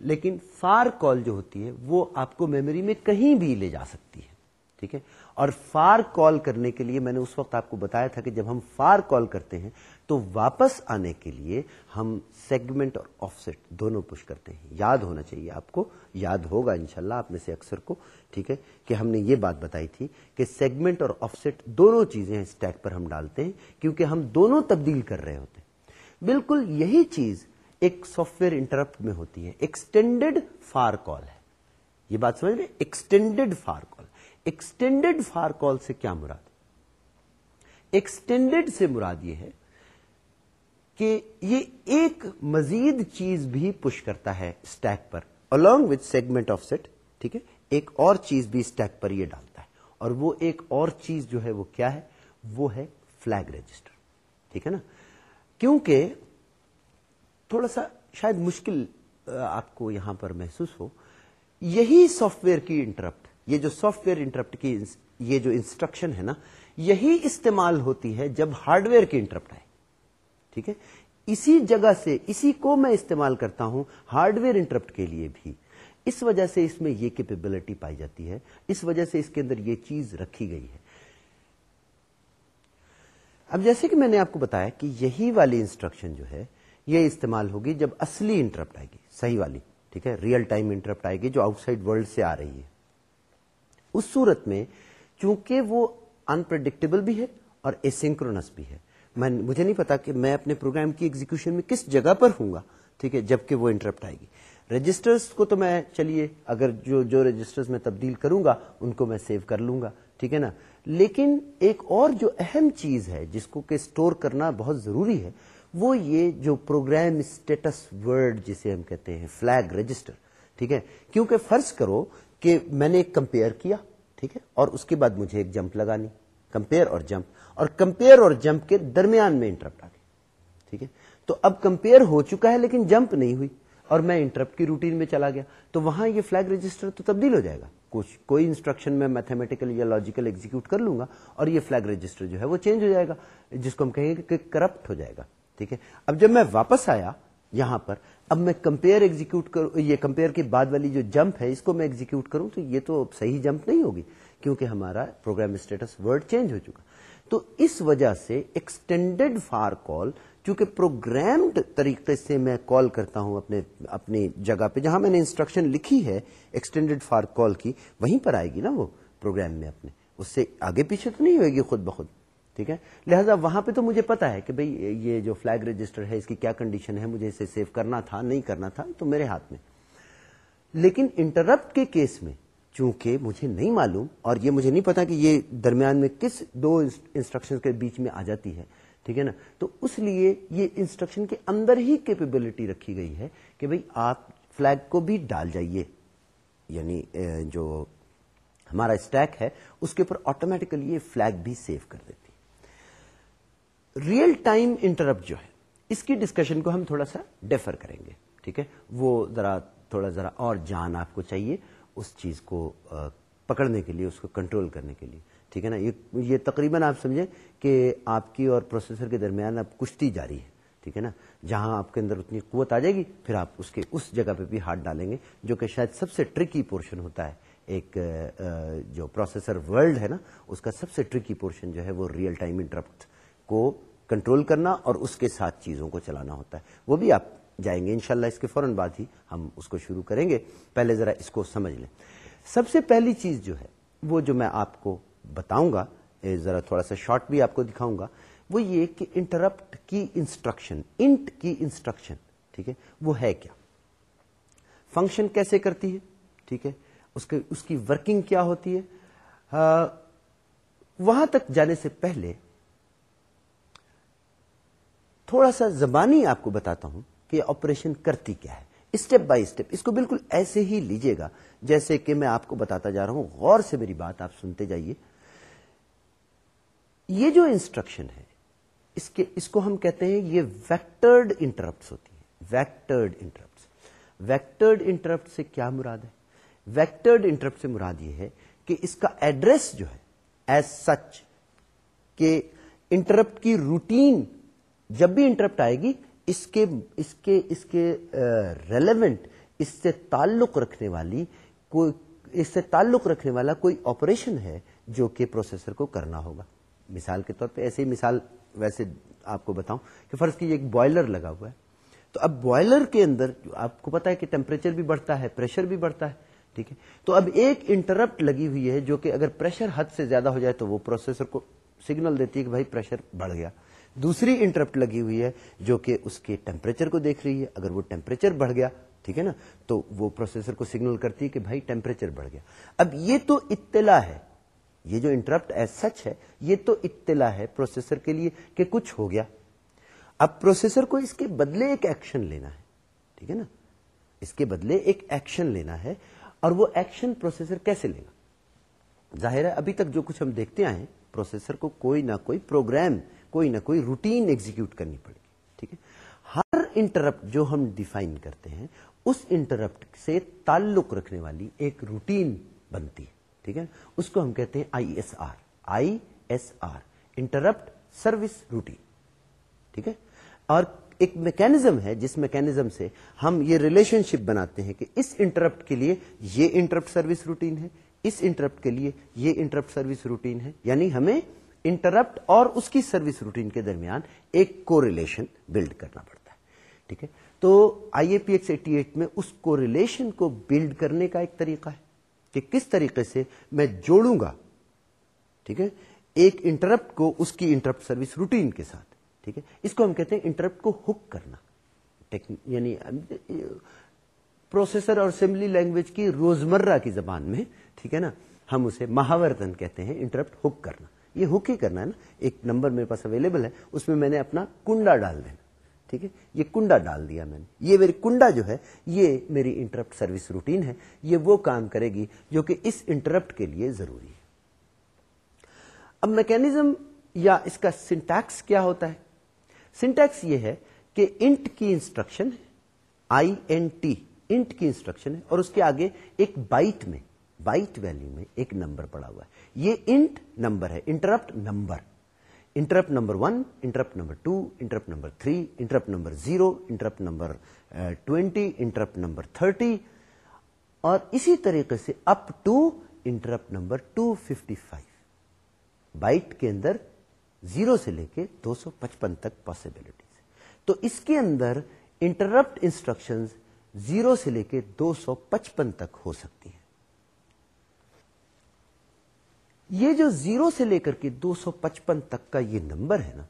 لیکن فار کال جو ہوتی ہے، وہ آپ کو میموری میں کہیں بھی لے جا سکتی ہے، ٹھیک ہے؟ اور فار کال کرنے کے لیے میں نے اس وقت آپ کو بتایا تھا کہ جب ہم فار کال کرتے ہیں، تو واپس آنے کے لیے ہم سیگمنٹ اور آف سیٹ دونوں پش کرتے ہیں۔ یاد ہونا چاہیے آپ کو، یاد ہوگا انشاءاللہ آپ میں سے اکثر کو، ٹھیک ہے؟ کہ ہم نے یہ بات بتائی تھی کہ سیگمنٹ اور آف سیٹ دونوں چیزیں اسٹیک پر ہم ڈالتے ہیں، کیونکہ ہم دونوں تبدیل کر رہے ہوتے ہیں۔ بالکل یہی چیز ایک سافٹ ویئر انٹرپٹ میں ہوتی ہے۔ ایکسٹینڈیڈ فار کال ہے۔ یہ بات سمجھ رہے extended far call extended far call سے کیا مراد؟ ایکسٹینڈیڈ سے مراد یہ ہے کہ یہ ایک مزید چیز بھی پش کرتا ہے اسٹیک پر۔ Along with segment offset ٹھیک ہے؟ ایک اور چیز بھی اسٹیک پر یہ ڈالتا ہے۔ اور وہ ایک اور چیز جو ہے وہ کیا ہے؟ وہ ہے فلیگ رجسٹر ٹھیک ہے نا؟ کیونکہ تھوڑا سا شاید مشکل آپ کو یہاں پر محسوس ہو، یہی سافٹ ویئر کی انٹرپٹ یہ جو سافٹ ویئر انٹرپٹ کی یہ جو انسٹرکشن ہے نا، یہی استعمال ہوتی ہے جب ہارڈ ویئر کی انٹرپٹ آئے۔ ٹھیک ہے؟ اسی جگہ سے، اسی کو میں استعمال کرتا ہوں ہارڈ ویئر انٹرپٹ کے لیے بھی۔ اس وجہ سے اس میں یہ کیپیبلٹی پائی جاتی ہے، اس وجہ سے اس کے اندر یہ چیز رکھی گئی ہے۔ اب جیسے کہ میں نے آپ کو بتایا کہ یہی والی انسٹرکشن جو ہے، یہ استعمال ہوگی جب اصلی انٹرپٹ آئے گی، صحیح والی، ٹھیک ہے؟ ریئل ٹائم انٹرپٹ آئے گی جو آؤٹ سائڈ ورلڈ سے آ رہی ہے۔ اس صورت میں چونکہ وہ انپرڈکٹیبل بھی ہے اور اسنکرونس بھی ہے، میں مجھے نہیں پتا کہ میں اپنے پروگرام کی ایگزیکشن میں کس جگہ پر ہوں گا، ٹھیک ہے؟ جبکہ وہ انٹرپٹ آئے گی۔ رجسٹرز کو تو میں چلیے، اگر جو جو رجسٹرز میں تبدیل کروں گا، ان کو میں سیو کر لوں گا۔ ٹھیک ہے نا؟ لیکن ایک اور جو اہم چیز ہے، جس کو کہ اسٹور کرنا بہت ضروری ہے، وہ یہ جو پروگرام اسٹیٹس ورڈ جسے ہم کہتے ہیں، فلیگ رجسٹر، ٹھیک ہے؟ کیونکہ فرض کرو کہ میں نے ایک کمپیئر کیا، ٹھیک ہے؟ اور اس کے بعد مجھے ایک جمپ لگانی، کمپیئر اور جمپ، اور کمپیئر اور جمپ کے درمیان میں انٹرپٹ آ گئی ٹھیک ہے؟ تو اب کمپیئر ہو چکا ہے لیکن جمپ نہیں ہوئی، اور میں انٹرپٹ کی روٹین میں چلا گیا، تو وہاں یہ فلیگ رجسٹر تو تبدیل ہو جائے گا۔ کچھ کوئی انسٹرکشن میں میتھمیٹیکل یا لاجیکل ایگزیکیوٹ کر لوں گا اور یہ فلیگ رجسٹر جو ہے وہ چینج ہو جائے گا، جس کو ہم کہیں گے کہ کرپٹ ہو جائے گا، ٹھیک ہے؟ اب جب میں واپس آیا یہاں پر، اب میں کمپیئر ایگزیکیوٹ کروں، یہ کمپیئر کے بعد والی جو جمپ ہے اس کو میں ایگزیکیوٹ کروں تو یہ تو صحیح جمپ نہیں ہوگی، کیونکہ ہمارا پروگرام اسٹیٹس ورڈ چینج ہو چکا۔ تو اس وجہ سے ایکسٹینڈیڈ فار کال چونکہ پروگرامڈ طریقے سے میں کال کرتا ہوں اپنے اپنی جگہ پہ، جہاں میں نے انسٹرکشن لکھی ہے ایکسٹینڈیڈ فار کال کی، وہیں پر آئے گی نا وہ پروگرام میں اپنے۔ اس سے آگے پیچھے تو نہیں ہوئے گی خود بخود، ٹھیک ہے؟ لہذا وہاں پہ تو مجھے پتا ہے کہ بھئی یہ جو فلیگ رجسٹر ہے، اس کی کیا کنڈیشن ہے، مجھے اسے سیو کرنا تھا، نہیں کرنا تھا، تو میرے ہاتھ میں۔ لیکن انٹرپٹ کے کیس میں، چونکہ مجھے نہیں معلوم اور یہ مجھے نہیں پتا کہ یہ درمیان میں کس دو انسٹرکشن کے بیچ میں آ جاتی ہے ٹھیک ہے نا؟ تو اس لیے یہ انسٹرکشن کے اندر ہی کیپیبلٹی رکھی گئی ہے کہ بھئی آپ فلیگ کو بھی ڈال جائیے۔ یعنی جو ہمارا اسٹیک ہے، اس کے اوپر آٹومیٹکلی یہ فلیگ بھی سیو کر دیتی۔ ریئل ٹائم انٹرپٹ جو ہے، اس کی ڈسکشن کو ہم تھوڑا سا ڈیفر کریں گے۔ ٹھیک ہے؟ وہ ذرا، تھوڑا ذرا اور جان آپ کو چاہیے اس چیز کو پکڑنے کے لیے، اس کو کنٹرول کرنے کے لیے۔ ٹھیک ہے نا؟ یہ تقریباً آپ سمجھیں کہ آپ کی اور پروسیسر کے درمیان اب کشتی جاری ہے، ٹھیک ہے نا؟ جہاں آپ کے اندر اتنی قوت آ جائے گی، پھر آپ اس کے اس جگہ پہ بھی ہاتھ ڈالیں گے، جو کہ شاید سب سے ٹرکی پورشن ہوتا ہے۔ ایک جو پروسیسر ورلڈ ہے نا، اس کا سب سے ٹرکی پورشن جو ہے وہ ریئل ٹائم انٹرپٹ کو کنٹرول کرنا اور اس کے ساتھ چیزوں کو چلانا ہوتا ہے۔ وہ بھی آپ جائیں گے، انشاءاللہ اس کے فوراً بعد ہی ہم اس کو شروع کریں گے۔ پہلے ذرا اس کو سمجھ لیں۔ سب سے پہلی چیز جو ہے، وہ جو میں آپ کو بتاؤں گا ذرا تھوڑا سا شارٹ بھی آپ کو دکھاؤں گا، وہ یہ کہ انٹرپٹ کی انسٹرکشن انٹ کی انسٹرکشن ٹھیک ہے، وہ ہے کیا؟ فنکشن کیسے کرتی ہے؟ ٹھیک ہے، اس کے، اس کی ورکنگ کیا ہوتی ہے؟ وہاں تک جانے سے پہلے تھوڑا سا زبانی آپ کو بتاتا ہوں کہ آپریشن کرتی کیا ہے۔ اسٹیپ بائی اسٹیپ اس کو بالکل ایسے ہی لیجیے گا، جیسے کہ میں آپ کو بتاتا جا رہا ہوں، غور سے میری بات آپ سنتے جائیے۔ یہ جو انسٹرکشن ہے، اس کے، اس کو ہم کہتے ہیں یہ ویکٹرڈ انٹرپٹ ہوتی ہے ویکٹرڈ انٹرپٹ ویکٹرڈ انٹرپٹ سے کیا مراد ہے؟ ویکٹرڈ انٹرپٹ سے مراد یہ ہے کہ اس کا ایڈریس جو ہے ایز سچ کہ انٹرپٹ کی روٹین جب بھی انٹرپٹ آئے گی، اس کے اس کے اس کے ریلیونٹ اس سے تعلق رکھنے والی کوئی، اس سے تعلق رکھنے والا کوئی آپریشن ہے جو کہ پروسیسر کو کرنا ہوگا۔ مثال کے طور پہ ایسے ہی مثال ویسے آپ کو بتاؤں کہ فرض کی ایک بوائلر لگا ہوا ہے، تو اب بوائلر کے اندر آپ کو پتا ہے کہ ٹیمپریچر بھی بڑھتا ہے پریشر بھی بڑھتا ہے، ٹھیک ہے؟ تو اب ایک انٹرپٹ لگی ہوئی ہے جو کہ اگر پریشر حد سے زیادہ ہو جائے تو وہ پروسیسر کو سگنل دیتی ہے کہ بھائی پریشر بڑھ گیا۔ دوسری انٹرپٹ لگی ہوئی ہے جو کہ اس کے ٹیمپریچر کو دیکھ رہی ہے، اگر وہ ٹیمپریچر بڑھ گیا، ٹھیک ہے نا؟ تو وہ پروسیسر کو سگنل کرتی ہے کہ بھائی ٹیمپریچر بڑھ گیا۔ اب یہ تو اطلاع ہے۔ یہ جو انٹرپٹ ایز سچ ہے، یہ تو اطلاع ہے پروسیسر کے لیے کہ کچھ ہو گیا۔ اب پروسیسر کو اس کے بدلے ایک ایکشن لینا ہے، ٹھیک ہے نا؟ اس کے بدلے ایک ایکشن لینا ہے اور وہ ایکشن پروسیسر کیسے لے گا؟ ظاہر ہے ابھی تک جو کچھ ہم دیکھتے آئے پروسیسر کو کوئی نہ کوئی پروگرام کوئی نہ کوئی روٹین ایگزیکیوٹ کرنی پڑے گی، ٹھیک ہے؟ ہر انٹرپٹ جو ہم ڈیفائن کرتے ہیں، اس انٹرپٹ سے تعلق رکھنے والی ایک روٹین بنتی ہے۔ ٹھیک ہے؟ اس کو ہم کہتے ہیں I S R. I S R, interrupt service routine. ٹھیک ہے؟ اور ایک میکینزم ہے، جس میکینزم سے ہم یہ ریلیشن شپ بناتے ہیں کہ اس انٹرپٹ کے لیے یہ انٹرپٹ سروس روٹین ہے، اس انٹرپٹ کے لیے یہ انٹرپٹ سروس روٹین ہے۔ یعنی ہمیں انٹرپٹ اور اس کی سروس روٹین کے درمیان ایک کو ریلیشن بلڈ کرنا پڑتا ہے۔ ٹھیک ہے؟ تو I A P X eighty eight میں اس کو ریلیشن کو بلڈ کرنے کا ایک طریقہ ہے۔ کہ کس طریقے سے میں جوڑوں گا؟ ٹھیک ہے؟ ایک انٹرپٹ کو اس کی انٹرپٹ سروس روٹین کے ساتھ، ٹھیک ہے؟ اس کو ہم کہتے ہیں انٹرپٹ کو ہک کرنا۔ یعنی پروسیسر اور اسمبلی لینگویج کی روزمرہ کی زبان میں، ٹھیک ہے نا؟ ہم اسے مہاورتن کہتے ہیں، انٹرپٹ ہک کرنا۔ یہ ہک ہی کرنا ہے نا۔ ایک نمبر میرے پاس اویلیبل ہے، اس میں میں نے اپنا کنڈا ڈال دینا۔ ٹھیک ہے؟ یہ کنڈا ڈال دیا میں نے۔ یہ میری کنڈا جو ہے، یہ میری انٹرپٹ سروس روٹین ہے۔ یہ وہ کام کرے گی جو کہ اس انٹرپٹ کے لیے ضروری ہے۔ اب میکینزم یا اس کا سنٹیکس کیا ہوتا ہے؟ سنٹیکس یہ ہے کہ انٹ کی انسٹرکشن ہے آئی این ٹی انٹ کی انسٹرکشن ہے، اور اس کے آگے ایک بائٹ میں بائٹ ویلو میں ایک نمبر پڑا ہوا ہے۔ یہ انٹ نمبر ہے interrupt number interrupt number one interrupt number two interrupt number three interrupt number zero interrupt number twenty interrupt number thirty اور اسی طریقے سے up to interrupt number two fifty five byte کے اندر زیرو سے لے کے دو سو پچپن تک پاسبلٹیز تو اس کے اندر انٹرپٹ انسٹرکشن زیرو سے لے کے دو سو پچپن تک ہو سکتی ہیں. یہ جو زیرو سے لے کر کے دو سو پچپن تک کا یہ نمبر ہے نا،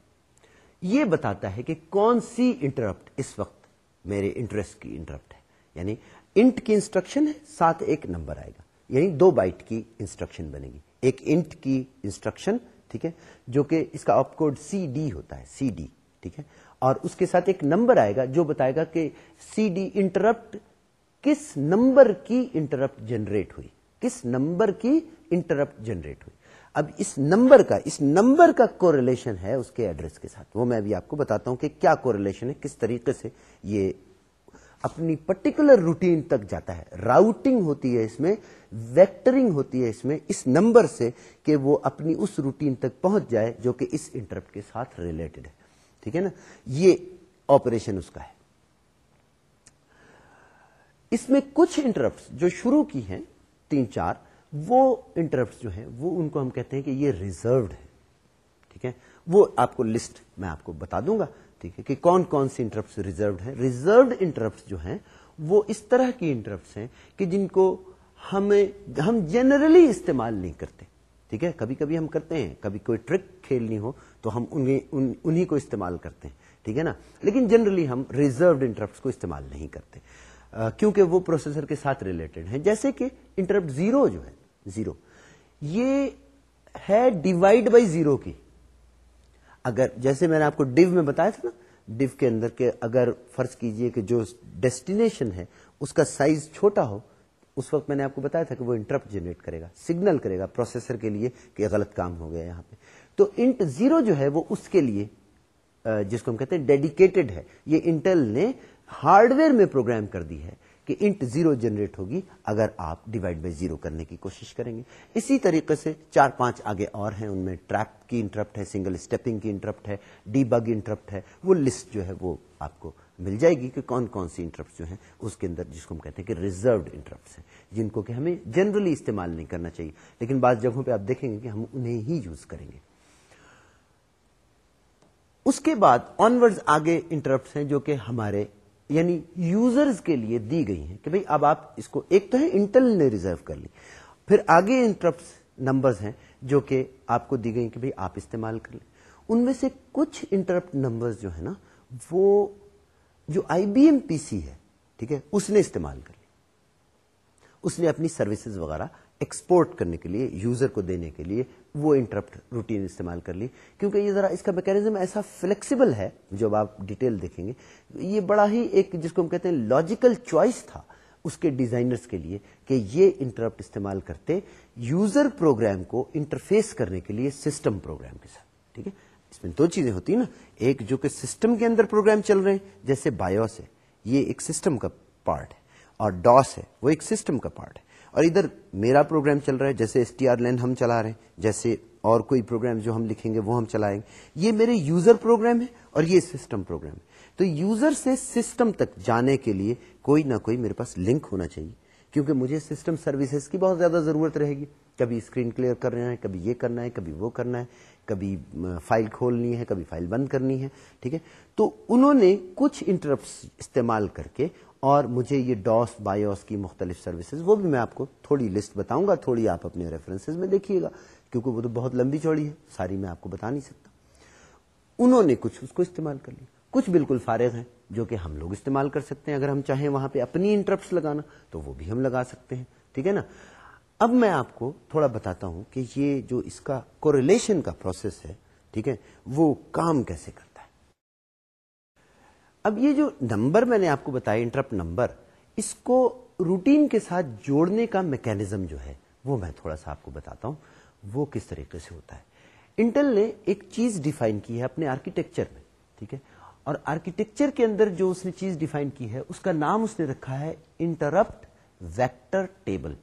یہ بتاتا ہے کہ کون سی انٹرپٹ اس وقت میرے انٹرسٹ کی انٹرپٹ ہے۔ یعنی انٹ کی انسٹرکشن ہے، ساتھ ایک نمبر آئے گا۔ یعنی دو بائٹ کی انسٹرکشن بنے گی۔ ایک انٹ کی انسٹرکشن ٹھیک ہے، جو کہ اس کا آپ کوڈ سی ڈی ہوتا ہے سی ڈی ٹھیک ہے۔ اور اس کے ساتھ ایک نمبر آئے گا، جو بتائے گا کہ سی ڈی انٹرپٹ کس نمبر کی انٹرپٹ جنریٹ ہوئی، کس نمبر کی انٹرپٹ جنریٹ ہوئی۔ اب اس نمبر کا، اس نمبر کا کو ریلیشن ہے اس کے ایڈریس کے ساتھ۔ وہ میں ابھی آپ کو بتاتا ہوں کہ کیا کوریلیشن ہے، کس طریقے سے یہ اپنی پرٹیکولر روٹین تک جاتا ہے۔ راؤٹنگ ہوتی ہے اس میں ویکٹرنگ ہوتی ہے اس میں اس نمبر سے کہ وہ اپنی اس روٹین تک پہنچ جائے جو کہ اس انٹرپٹ کے ساتھ ریلیٹڈ ہے۔ ٹھیک ہے نا؟ یہ آپریشن اس کا ہے۔ اس میں کچھ انٹرپٹ جو شروع کی ہیں، تین چار وہ انٹرپٹ جو ہیں، وہ ان کو ہم کہتے ہیں کہ یہ ریزروڈ ہے ٹھیک ہے؟ وہ آپ کو لسٹ میں آپ کو بتا دوں گا۔ ٹھیک ہے؟ کہ کون کون سی انٹرپٹ ریزروڈ ہیں۔ ریزروڈ انٹرپٹ جو ہیں، وہ اس طرح کی انٹرپٹس ہیں کہ جن کو ہمیں، ہم جنرلی استعمال نہیں کرتے۔ ٹھیک ہے؟ کبھی کبھی ہم کرتے ہیں۔ کبھی کوئی ٹرک کھیلنی ہو تو ہم انہیں کو استعمال کرتے ہیں۔ ٹھیک ہے نا؟ لیکن جنرلی ہم ریزروڈ انٹرپٹ کو استعمال نہیں کرتے۔ کیونکہ وہ پروسیسر کے ساتھ ریلیٹڈ ہیں۔ جیسے کہ انٹرپٹ زیرو جو ہے زیرو۔ یہ ہے ڈیوائڈ بائی زیرو کی۔ اگر جیسے میں نے آپ کو ڈیو میں بتایا تھا نا، ڈیو کے اندر کے اگر فرض کیجیے کہ جو ڈیسٹینیشن ہے، اس کا سائز چھوٹا ہو، اس وقت میں نے آپ کو بتایا تھا کہ وہ انٹرپٹ جنریٹ کرے گا، سگنل کرے گا پروسیسر کے لیے کہ غلط کام ہو گیا یہاں پہ۔ تو انٹ زیرو جو ہے، وہ اس کے لیے جس کو ہم کہتے ہیں ڈیڈیکیٹڈ ہے۔ یہ انٹل نے ہارڈ ویئر میں پروگرام کر دی ہے۔ کہ انٹ زیرو جنریٹ ہوگی اگر آپ ڈیوائڈ بائی زیرو کرنے کی کوشش کریں گے۔ اسی طریقے سے چار پانچ آگے اور ہیں، ان میں ٹریپ کی انٹرپٹ ہے سنگل اسٹیپنگ کی انٹرپٹ ہے ڈی بگ انٹرپٹ ہے، وہ لسٹ جو ہے وہ آپ کو مل جائے گی کہ کون کون سی انٹرپٹ جو ہیں اس کے اندر، جس کو ہم کہتے ہیں کہ ریزروڈ انٹرپٹ ہیں، جن کو کہ ہمیں جنرلی استعمال نہیں کرنا چاہیے۔ لیکن بعض جگہوں پہ آپ دیکھیں گے کہ ہم انہیں ہی یوز کریں گے۔ اس کے بعد آنورڈ آگے انٹرپٹ ہیں جو کہ ہمارے یعنی یوزرز کے لیے دی گئی ہیں کہ بھئی اب آپ اس کو ایک تو ہے انٹل نے ریزرو کر لی، پھر آگے انٹرپٹ نمبرز ہیں جو کہ آپ کو دی گئی کہ بھئی آپ استعمال کر لیں۔ ان میں سے کچھ انٹرپٹ نمبرز جو ہے نا، وہ جو آئی بی ایم پی سی ہے، ٹھیک ہے، اس نے استعمال کر لی۔ اس نے اپنی سروسز وغیرہ ایکسپورٹ کرنے کے لیے یوزر کو دینے کے لیے وہ انٹرپٹ روٹین استعمال کر لی۔ کیونکہ یہ ذرا اس کا میکینزم ایسا فلیکسیبل ہے جب آپ ڈیٹیل دیکھیں گے، یہ بڑا ہی ایک جس کو ہم کہتے ہیں لاجیکل چوائس تھا اس کے ڈیزائنرز کے لیے کہ یہ انٹرپٹ استعمال کرتے یوزر پروگرام کو انٹرفیس کرنے کے لیے سسٹم پروگرام کے ساتھ۔ ٹھیک ہے؟ اس میں دو چیزیں ہوتی ہیں نا۔ ایک جو کہ سسٹم کے اندر پروگرام چل رہے ہیں، جیسے بایوس ہے، یہ ایک سسٹم کا پارٹ ہے، اور ڈاس ہے، وہ ایک سسٹم کا پارٹ ہے۔ اور ادھر میرا پروگرام چل رہا ہے، جیسے ایس ٹی آر لین ہم چلا رہے ہیں، جیسے اور کوئی پروگرام جو ہم لکھیں گے وہ ہم چلائیں گے۔ یہ میرے یوزر پروگرام ہے اور یہ سسٹم پروگرام ہے۔ تو یوزر سے سسٹم تک جانے کے لیے کوئی نہ کوئی میرے پاس لنک ہونا چاہیے، کیونکہ مجھے سسٹم سروسز کی بہت زیادہ ضرورت رہے گی۔ کبھی اسکرین کلیئر کرنا ہے، کبھی یہ کرنا ہے، کبھی وہ کرنا ہے۔ کبھی فائل کھولنی ہے، کبھی فائل بند کرنی ہے، ٹھیک ہے؟ تو انہوں نے کچھ انٹرپٹ استعمال کر کے اور مجھے یہ ڈاس بایوس کی مختلف سروسز وہ بھی میں آپ کو تھوڑی لسٹ بتاؤں گا، تھوڑی آپ اپنے ریفرنسز میں دیکھیے گا، کیونکہ وہ تو بہت لمبی چوڑی ہے، ساری میں آپ کو بتا نہیں سکتا۔ انہوں نے کچھ اس کو استعمال کر لیا۔ کچھ بالکل فارغ ہیں، جو کہ ہم لوگ استعمال کر سکتے ہیں۔ اگر ہم چاہیں وہاں پہ اپنی انٹرپٹس لگانا، تو وہ بھی ہم لگا سکتے ہیں، ٹھیک ہے نا؟ اب میں آپ کو تھوڑا بتاتا ہوں کہ یہ جو اس کا کوریلیشن کا پروسیس ہے، ٹھیک ہے، وہ کام کیسے کرتا ہے۔ اب یہ جو نمبر میں نے آپ کو بتایا انٹرپٹ نمبر، اس کو روٹین کے ساتھ جوڑنے کا میکینزم جو ہے، وہ میں تھوڑا سا آپ کو بتاتا ہوں۔ وہ کس طریقے سے ہوتا ہے۔ انٹل نے ایک چیز ڈیفائن کی ہے اپنے آرکیٹیکچر میں، ٹھیک ہے۔ اور آرکیٹیکچر کے اندر جو اس نے چیز ڈیفائن کی ہے، اس کا نام اس نے رکھا ہے انٹرپٹ ویکٹر ٹیبل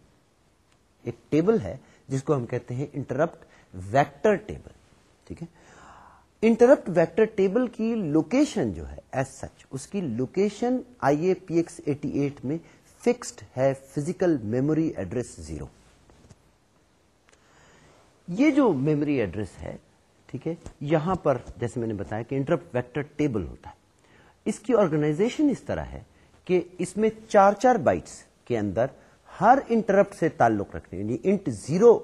ایک ٹیبل ہے جس کو ہم کہتے ہیں انٹرپٹ ویکٹر ٹیبل، ٹھیک ہے؟ انٹرپٹ ویکٹر ٹیبل کی لوکیشن جو ہے ایز سچ اس کی location I A P X eighty eight میں فکسڈ ہے، فزیکل میموری ایڈریس زیرو۔ یہ جو میموری ایڈریس ہے، ٹھیک ہے، یہاں پر جیسے میں نے بتایا کہ انٹرپٹ ویکٹر ٹیبل ہوتا ہے۔ اس کی آرگنائزیشن اس طرح ہے کہ اس میں چار چار بائٹس کے اندر ہر انٹرپٹ سے تعلق رکھنے یعنی انٹ زیرو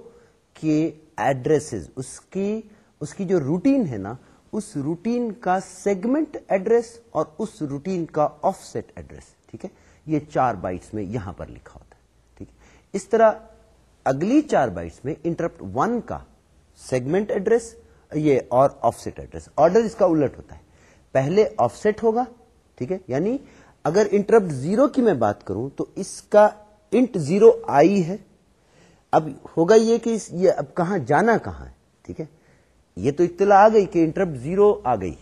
کے ایڈریس اس کی اس کی جو روٹین ہے نا، اس روٹین کا سیگمنٹ ایڈریس اور اس روٹین کا آف سیٹ ایڈریس، ٹھیک ہے؟ یہ چار بائٹس میں یہاں پر لکھا ہوتا ہے، ٹھیک ہے؟ اس طرح اگلی چار بائٹس میں انٹرپٹ ون کا سیگمنٹ ایڈریس، یہ اور آف سیٹ ایڈریس، آرڈر اس کا الٹ ہوتا ہے۔ پہلے آف سیٹ ہوگا، ٹھیک ہے؟ یعنی اگر انٹرپٹ زیرو کی میں بات کروں تو اس کا انٹ زیرو آئی ہے، اب ہوگا یہ کہ یہ اب کہاں جانا کہاں ہے؟ ٹھیک ہے؟ یہ تو اطلاع آ گئی کہ انٹرپٹ زیرو آ گئی۔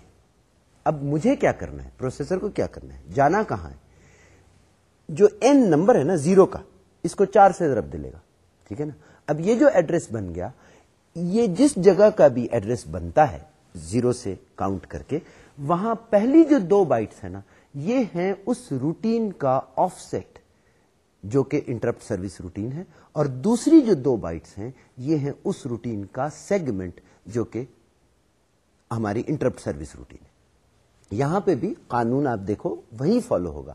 اب مجھے کیا کرنا ہے؟ پروسیسر کو کیا کرنا ہے؟ جانا کہاں ہے؟ جو این نمبر ہے نا زیرو کا، اس کو چار سے ضرب دلے گا۔ ٹھیک ہے نا؟ اب یہ جو ایڈریس بن گیا، یہ جس جگہ کا بھی ایڈریس بنتا ہے زیرو سے کاؤنٹ کر کے، وہاں پہلی جو دو بائٹس ہیں نا، یہ ہیں اس روٹین کا آف سیٹ جو کہ انٹرپٹ سروس روٹین ہے اور دوسری جو دو بائٹس ہیں، یہ ہیں اس روٹین کا سیگمنٹ جو کہ ہماری انٹرپٹ سروس روٹین ہے۔ یہاں پہ بھی قانون آپ دیکھو وہی فالو ہوگا۔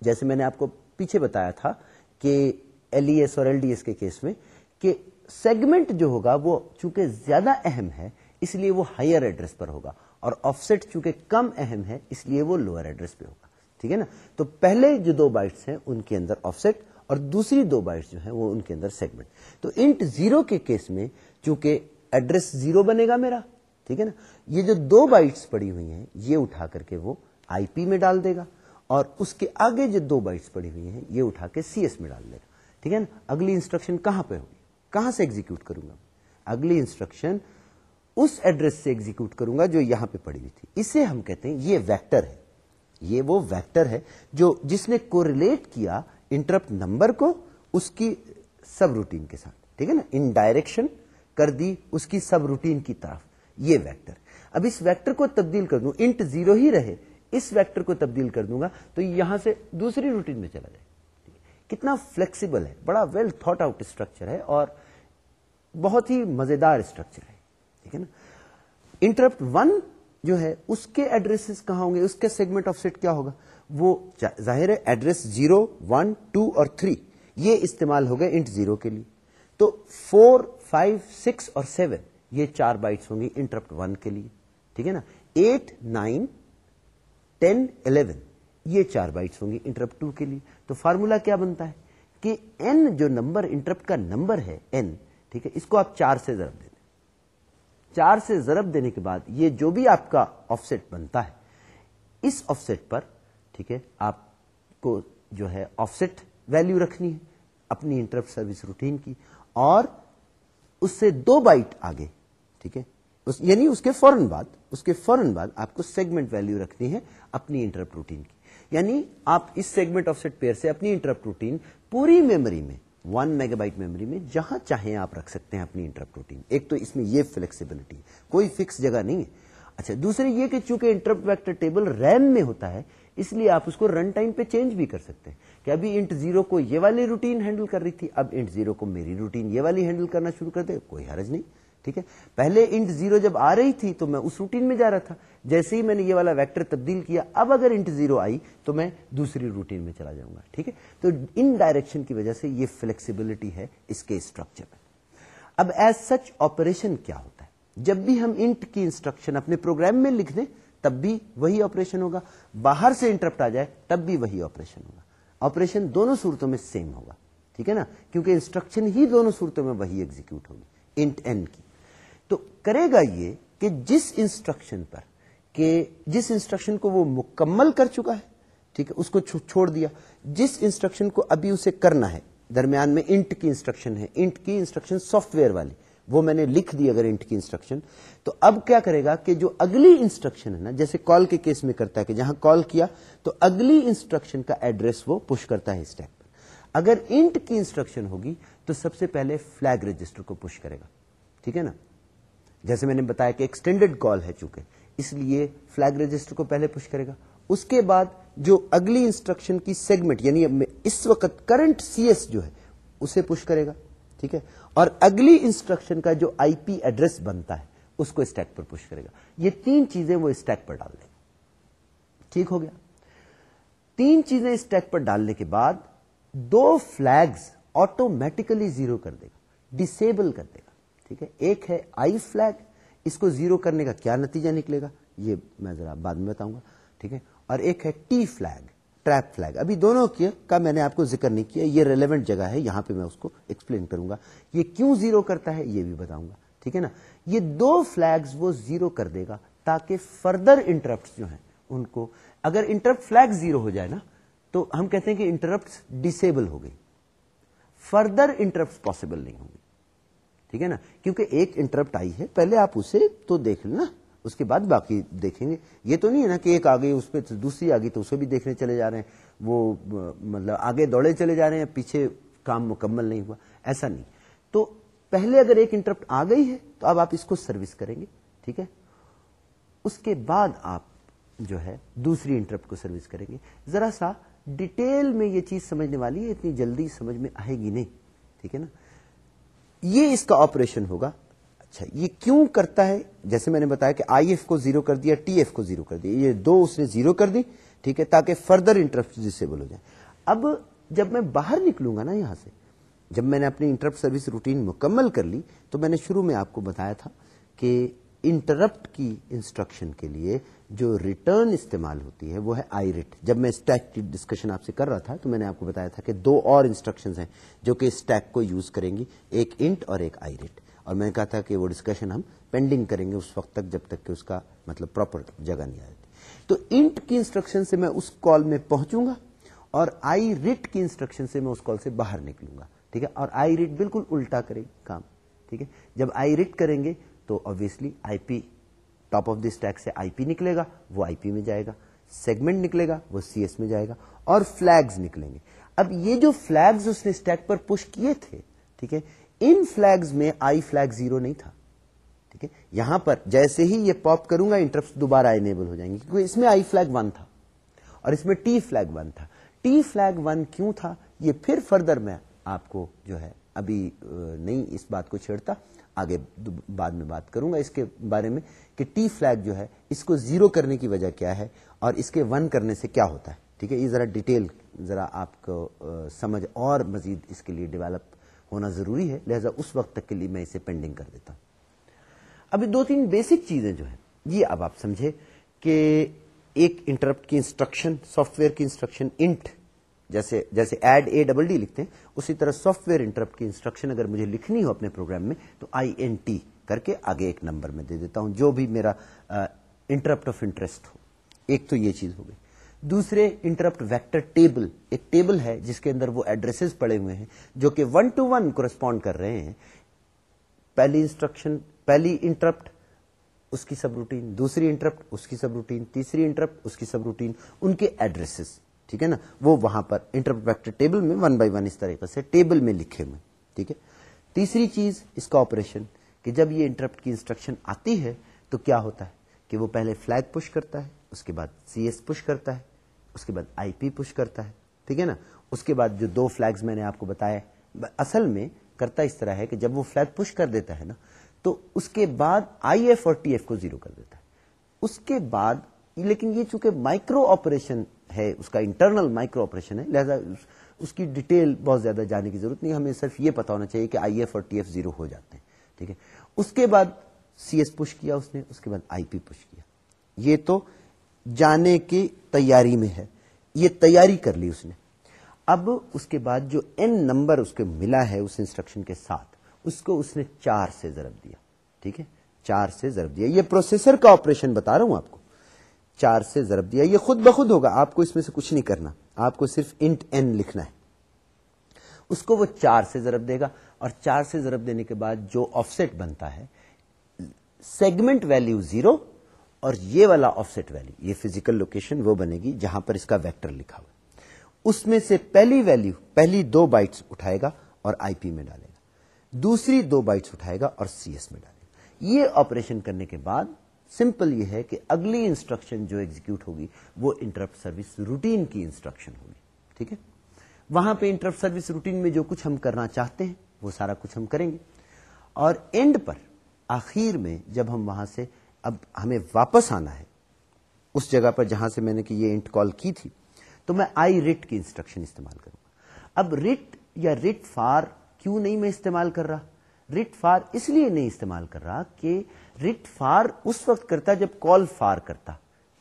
جیسے میں نے آپ کو پیچھے بتایا تھا کہ ایل ای ایس اور ایل ڈی ایس کے کیس میں کہ سیگمنٹ جو ہوگا وہ چونکہ زیادہ اہم ہے، اس لیے وہ ہائر ایڈریس پر ہوگا۔ اور آف سیٹ چونکہ کم اہم ہے، اس لیے وہ لوئر ایڈریس پہ ہوگا۔ ٹھیک ہے نا؟ تو پہلے جو دو بائٹس ہیں، ان کے اندر آف سیٹ اور دوسری دو بائٹس جو ہیں وہ ان کے اندر سیگمنٹ تو انٹ زیرو کے کیس میں چونکہ ایڈریس زیرو بنے گا میرا، ٹھیک ہے نا؟ یہ جو دو بائٹس پڑی ہوئی ہیں، یہ اٹھا کر کے وہ آئی پی میں ڈال دے گا اور اس کے آگے جو دو بائٹس پڑی ہوئی ہیں، یہ اٹھا کے سی ایس میں ڈال دے گا، ٹھیک ہے نا؟ اگلی انسٹرکشن کہاں پہ ہوگی؟ کہاں سے ایگزیکیوٹ کروں گا اگلی انسٹرکشن اس ایڈریس سے ایگزیکیوٹ کروں گا جو یہاں پہ پڑی ہوئی تھی۔ اسے ہم کہتے ہیں یہ ویکٹر ہے، یہ وہ ویکٹر ہے جو جس نے کوریلیٹ کیا انٹرپٹ نمبر کو اس کی سب روٹین کے ساتھ، ٹھیک ہے نا؟ ان ڈائریکشن کر دی اس کی سب روٹین کی طرف۔ یہ ویکٹر۔ اب اس ویکٹر کو تبدیل کر دوں، انٹ زیرو ہی رہے، اس ویکٹر کو تبدیل کر دوں گا تو یہاں سے دوسری روٹین میں چلا جائے۔ کتنا فلیکسیبل ہے، بڑا ویل تھاٹ آؤٹ اسٹرکچر ہے اور بہت ہی مزیدار اسٹرکچر ہے، ٹھیک ہے نا؟ انٹرپٹ ون جو ہے، اس کے ایڈریس کہاں ہوں گے؟ اس کے سیگمنٹ آف سیٹ کیا ہوگا؟ وہ ظاہر ہے ایڈریس زیرو ون ٹو اور تھری، یہ استعمال ہو گئے انٹ زیرو کے لیے۔ تو فور، فائیو، سکس اور سیون، یہ چار بائٹس ہوں گی انٹرپٹ ون کے لیے۔ ٹھیک ہے نا؟ ایٹ، نائن، ٹین، الیون، یہ چار بائٹس ہوں گی انٹرپٹ ٹو کے لیے۔ تو فارمولا کیا بنتا ہے؟ کہ این جو نمبر انٹرپٹ کا نمبر ہے این ٹھیک ہے، اس کو آپ چار سے ضرب دے دیں چار سے ضرب دینے کے بعد یہ جو بھی آپ کا آف سیٹ بنتا ہے، اس آف سیٹ پر ٹھیک ہے، آپ کو جو ہے آف سیٹ ویلو رکھنی ہے، اپنی انٹرپٹ سروس روٹین کی، اور اس سے دو بائٹ آگے، ٹھیک ہے؟ یعنی اس کے فوراً بعد، اس کے فوراً بعد آپ کو سیگمنٹ ویلو رکھنی ہے اپنی انٹرپٹ روٹین کی۔ یعنی آپ اس سیگمنٹ آف سیٹ پیئر سے اپنی انٹرپٹ روٹین پوری میموری میں ون میگا بائٹ میموری میں، جہاں چاہیں آپ رکھ سکتے ہیں اپنی انٹرپٹ روٹین ایک تو اس میں یہ فلیکسیبلٹی کوئی فکس جگہ نہیں ہے۔ اچھا دوسری یہ کہ چونکہ انٹرپٹ ویکٹر ٹیبل ریم میں ہوتا ہے اس لیے آپ اس کو رن ٹائم پہ چینج بھی کر سکتے ہیں کہ ابھی انٹ زیرو کو یہ والی روٹین ہینڈل کر رہی تھی، اب انٹ زیرو کو میری روٹین یہ والی ہینڈل کرنا شروع کر دے، کوئی حرج نہیں، ٹھیک ہے؟ پہلے انٹ زیرو جب آ رہی تھی تو میں اس روٹین میں جا رہا تھا، جیسے ہی میں نے یہ والا ویکٹر تبدیل کیا، اب اگر انٹ زیرو آئی تو میں دوسری روٹین میں چلا جاؤں گا، ٹھیک ہے؟ تو ان ڈائریکشن کی وجہ سے یہ فلیکسیبلٹی ہے اس کے اسٹرکچر میں۔ اب ایز سچ آپریشن کیا ہوتا ہے؟ جب بھی ہم انٹ کی انسٹرکشن اپنے پروگرام میں لکھ دیں تب بھی وہی آپریشن ہوگا۔ باہر سے انٹرپٹ آ جائے، تب بھی وہی آپریشن ہوگا۔ آپریشن دونوں صورتوں میں سیم ہوگا۔ ٹھیک ہے نا؟ کیونکہ انسٹرکشن ہی دونوں صورتوں میں وہی ایگزیکیوٹ ہوگی۔ انٹ این کی۔ تو کرے گا یہ کہ جس انسٹرکشن پر کہ جس انسٹرکشن کو وہ مکمل کر چکا ہے، ٹھیک ہے، اس کو چھوڑ دیا۔ جس انسٹرکشن کو ابھی اسے کرنا ہے، درمیان میں انٹ کی انسٹرکشن ہے۔ انٹ کی انسٹرکشن سافٹ ویئر والی۔ وہ میں نے لکھ دی اگر انٹ کی انسٹرکشن تو اب کیا کرے گا کہ جو اگلی انسٹرکشن ہے نا، جیسے کال کے کیس میں کرتا ہے کہ جہاں کال کیا، تو اگلی انسٹرکشن کا ایڈریس وہ پش کرتا ہے اسٹیک پر۔ اگر انٹ کی انسٹرکشن ہوگی، تو سب سے پہلے فلگ رجسٹر کو پش کرے گا۔ ٹھیک ہے نا؟ جیسے میں نے بتایا کہ ایکسٹینڈیڈ کال ہے چونکہ، اس لیے فلگ رجسٹر کو پہلے پش کرے گا۔ اس کے بعد جو اگلی انسٹرکشن کی سیگمنٹ یعنی اس وقت کرنٹ سی ایس جو ہے، اسے پش کرے گا۔ ٹھیک ہے؟ اور اگلی انسٹرکشن کا جو آئی پی ایڈریس بنتا ہے، اس کو اسٹیک پر پش کرے گا۔ یہ تین چیزیں وہ اسٹیک پر ڈال دے گا ٹھیک ہو گیا؟ تین چیزیں اسٹیک پر ڈالنے کے بعد دو فلگز آٹومیٹکلی زیرو کر دے گا۔ ڈسیبل کر دے گا۔ ٹھیک ہے؟ ایک ہے آئی فلگ اس کو زیرو کرنے کا کیا نتیجہ نکلے گا؟ یہ میں ذرا بعد میں بتاؤں گا۔ ٹھیک ہے؟ اور ایک ہے ٹی فلگ ٹریپ فلگ ابھی دونوں کا میں نے آپ کو ذکر نہیں کیا، یہ ریلیونٹ جگہ ہے، یہاں پہ میں اس کو ایکسپلین کروں گا۔ یہ کیوں زیرو کرتا ہے؟ یہ بھی بتاؤں گا، ٹھیک ہے نا؟ یہ دو فلگز وہ زیرو کر دے گا تاکہ فردر انٹرپٹ جو ہیں ان کو، اگر انٹرپٹ فلگ زیرو ہو جائے نا، تو ہم کہتے ہیں کہ انٹرپٹ ڈسیبل ہو گئی۔ فردر انٹرپٹ پاسبل نہیں ہوگی ٹھیک ہے نا؟ کیونکہ ایک انٹرپٹ آئی ہے، پہلے آپ اسے تو دیکھ لینا۔ اس کے بعد باقی دیکھیں گے۔ یہ تو نہیں ہے نا کہ ایک آگے اس پہ دوسری آگے تو اسے بھی دیکھنے چلے جا رہے ہیں۔ وہ مطلب آگے دوڑے چلے جا رہے ہیں، پیچھے کام مکمل نہیں ہوا، ایسا نہیں۔ تو پہلے اگر ایک انٹرپٹ آ گئی ہے تو اب آپ اس کو سروس کریں گے، ٹھیک ہے؟ اس کے بعد آپ جو ہے دوسری انٹرپٹ کو سروس کریں گے۔ ذرا سا ڈیٹیل میں یہ چیز سمجھنے والی ہے، اتنی جلدی سمجھ میں آئے گی نہیں، ٹھیک ہے نا؟ یہ اس کا آپریشن ہوگا۔ اچھا یہ کیوں کرتا ہے؟ جیسے میں نے بتایا کہ آئی ایف کو زیرو کر دیا، ٹی ایف کو زیرو کر دیا، یہ دو اس نے زیرو کر دی، ٹھیک ہے، تاکہ فردر انٹرپٹ ڈسیبل ہو جائے۔ اب جب میں باہر نکلوں گا نا یہاں سے، جب میں نے اپنی انٹرپٹ سروس روٹین مکمل کر لی، تو میں نے شروع میں آپ کو بتایا تھا کہ انٹرپٹ کی انسٹرکشن کے لیے جو ریٹرن استعمال ہوتی ہے، وہ ہے آئی ریٹ۔ جب میں اسٹیک کی ڈسکشن آپ سے کر رہا تھا، تو میں نے آپ کو بتایا تھا کہ دو اور انسٹرکشن ہیں جو کہ اسٹیک کو یوز کریں گی، ایک انٹ اور ایک آئی ریٹ۔ اور میں نے کہا تھا کہ وہ ڈسکشن ہم پینڈنگ کریں گے اس وقت تک جب تک کہ اس کا مطلب پراپر جگہ نہیں آئے تو انٹ کی انسٹرکشن سے میں اس کال میں پہنچوں گا اور آئی ریٹ کی انسٹرکشن سے میں اس کال سے باہر نکلوں گا، ٹھیک ہے؟ اور آئی ریٹ بالکل الٹا کرے کام، ٹھیک ہے؟ جب آئی ریٹ کریں گے تو obviously I P top of this stack سے آئی پی نکلے گا، وہ آئی پی میں جائے گا سیگمنٹ نکلے گا، وہ سی ایس میں جائے گا اور فلگز نکلیں گے۔ اب یہ جو فلگز اس نے اسٹیک پر پش کیے تھے، ٹھیک ہے؟ ان فلگز میں آئی فلگ زیرو نہیں تھا۔ ٹھیک ہے؟ یہاں پر جیسے ہی یہ پاپ کروں گا انٹرپٹ دوبارہ انیبل ہو جائیں گے کیونکہ اس میں آئی فلگ ون تھا اور اس میں ٹی فلگ ون تھا۔ ٹی فلگ ون کیوں تھا؟ یہ پھر فردر میں آپ کو جو ہے ابھی نہیں اس بات کو چھیڑتا۔ آگے بعد میں بات کروں گا اس کے بارے میں کہ ٹی فلگ جو ہے، اس کو زیرو کرنے کی وجہ کیا ہے اور اس کے ون کرنے سے کیا ہوتا ہے۔ ٹھیک ہے؟ یہ ذرا ڈیٹیل ذرا آپ کو سمجھ اور مزید اس کے لیے ڈیولپ ہونا ضروری ہے، لہذا اس وقت تک کے لیے میں اسے پینڈنگ کر دیتا ہوں۔ ابھی دو تین بیسک چیزیں جو ہیں، یہ اب آپ سمجھے کہ ایک انٹرپٹ کی انسٹرکشن سافٹ ویئر کی انسٹرکشن انٹ جیسے جیسے ایڈ اے ڈبل ڈی لکھتے ہیں، اسی طرح سافٹ ویئر انٹرپٹ کی انسٹرکشن اگر مجھے لکھنی ہو اپنے پروگرام میں، تو آئی این ٹی کر کے آگے ایک نمبر میں دے دیتا ہوں، جو بھی میرا انٹرپٹ آف انٹرسٹ ہو۔ ایک تو یہ چیز ہو گئی۔ دوسرے انٹرپٹ ویکٹر ٹیبل ایک ٹیبل ہے جس کے اندر وہ ایڈریس پڑے ہوئے ہیں جو کہ ون ٹو ون کورسپونڈ کر رہے ہیں۔ پہلی انسٹرکشن پہلی انٹرپٹ اس کی سب روٹین دوسری انٹرپٹ اس کی سب روٹین تیسری انٹرپٹ اس کی سب روٹین ان کے ایڈریس ٹھیک ہے نا؟ وہ وہاں پر انٹرپٹ ویکٹر ٹیبل میں ون بائی ون اس طریقے سے ٹیبل میں لکھے ہوئے ٹھیک ہے؟ تیسری چیز اس کا آپریشن کہ جب یہ انٹرپٹ کی انسٹرکشن آتی ہے تو کیا ہوتا ہے؟ کہ وہ پہلے فلیگ پش کرتا ہے، اس کے بعد سی ایس پش کرتا ہے اس کے بعد آئی پی پش کرتا ہے، ٹھیک ہے نا؟ اس کے بعد جو دو فلیگز میں نے آپ کو بتایا اصل میں کرتا اس طرح ہے کہ جب وہ فلیگ پش کر دیتا ہے نا، تو اس کے بعد آئی ایف اور ٹی ایف کو زیرو کر دیتا ہے۔ اس کے بعد، لیکن یہ چونکہ مائکرو آپریشن ہے، اس کا انٹرنل مائکرو آپریشن ہے، لہذا اس کی ڈیٹیل بہت زیادہ جانے کی ضرورت نہیں، ہمیں صرف یہ پتا ہونا چاہیے کہ آئی ایف اور ٹی ایف زیرو ہو جاتے ہیں، ٹھیک ہے؟ اس کے بعد سی ایس پش کیا اس نے، اس کے بعد آئی پی پش کیا۔ یہ تو جانے کی تیاری میں ہے۔ یہ تیاری کر لی اس نے۔ اب اس کے بعد جو این نمبر اس کو ملا ہے اس انسٹرکشن کے ساتھ، اس کو اس نے چار سے ضرب دیا۔ ٹھیک ہے؟ چار سے ضرب دیا۔ یہ پروسیسر کا آپریشن بتا رہا ہوں آپ کو۔ چار سے ضرب دیا۔ یہ خود بخود ہوگا۔ آپ کو اس میں سے کچھ نہیں کرنا۔ آپ کو صرف انٹ این لکھنا ہے۔ اس کو وہ چار سے ضرب دے گا۔ اور چار سے ضرب دینے کے بعد جو آف سیٹ بنتا ہے سیگمنٹ ویلو زیرو اور یہ والا آف سیٹ ویلو یہ فزیکل لوکیشن وہ بنے گی جہاں پر اس کا ویکٹر لکھا ہوا اس میں سے پہلی ویلو پہلی دو بائٹس اٹھائے گا اور آئی پی میں ڈالے گا۔ دوسری دو بائٹس اٹھائے گا اور سی ایس میں ڈالے گا۔ یہ آپریشن کرنے کے بعد سمپل یہ ہے کہ اگلی انسٹرکشن جو ایگزیکیوٹ ہوگی وہ انٹرپٹ سروس روٹین کی انسٹرکشن ہوگی، ٹھیک ہے؟ وہاں پہ انٹرپٹ سروس روٹین میں جو کچھ ہم کرنا چاہتے ہیں وہ سارا کچھ ہم کریں گے۔ اور اینڈ پر آخر میں جب ہم وہاں سے اب ہمیں واپس آنا ہے۔ اس جگہ پر جہاں سے میں نے کہ یہ انٹ کال کی تھی، تو میں آئی ریٹ کی انسٹرکشن استعمال کروں۔ گا اب ریٹ یا ریٹ فار کیوں نہیں میں استعمال کر رہا؟ ریٹ فار اس لیے نہیں استعمال کر رہا کہ ریٹ فار اس وقت کرتا جب کال فار کرتا۔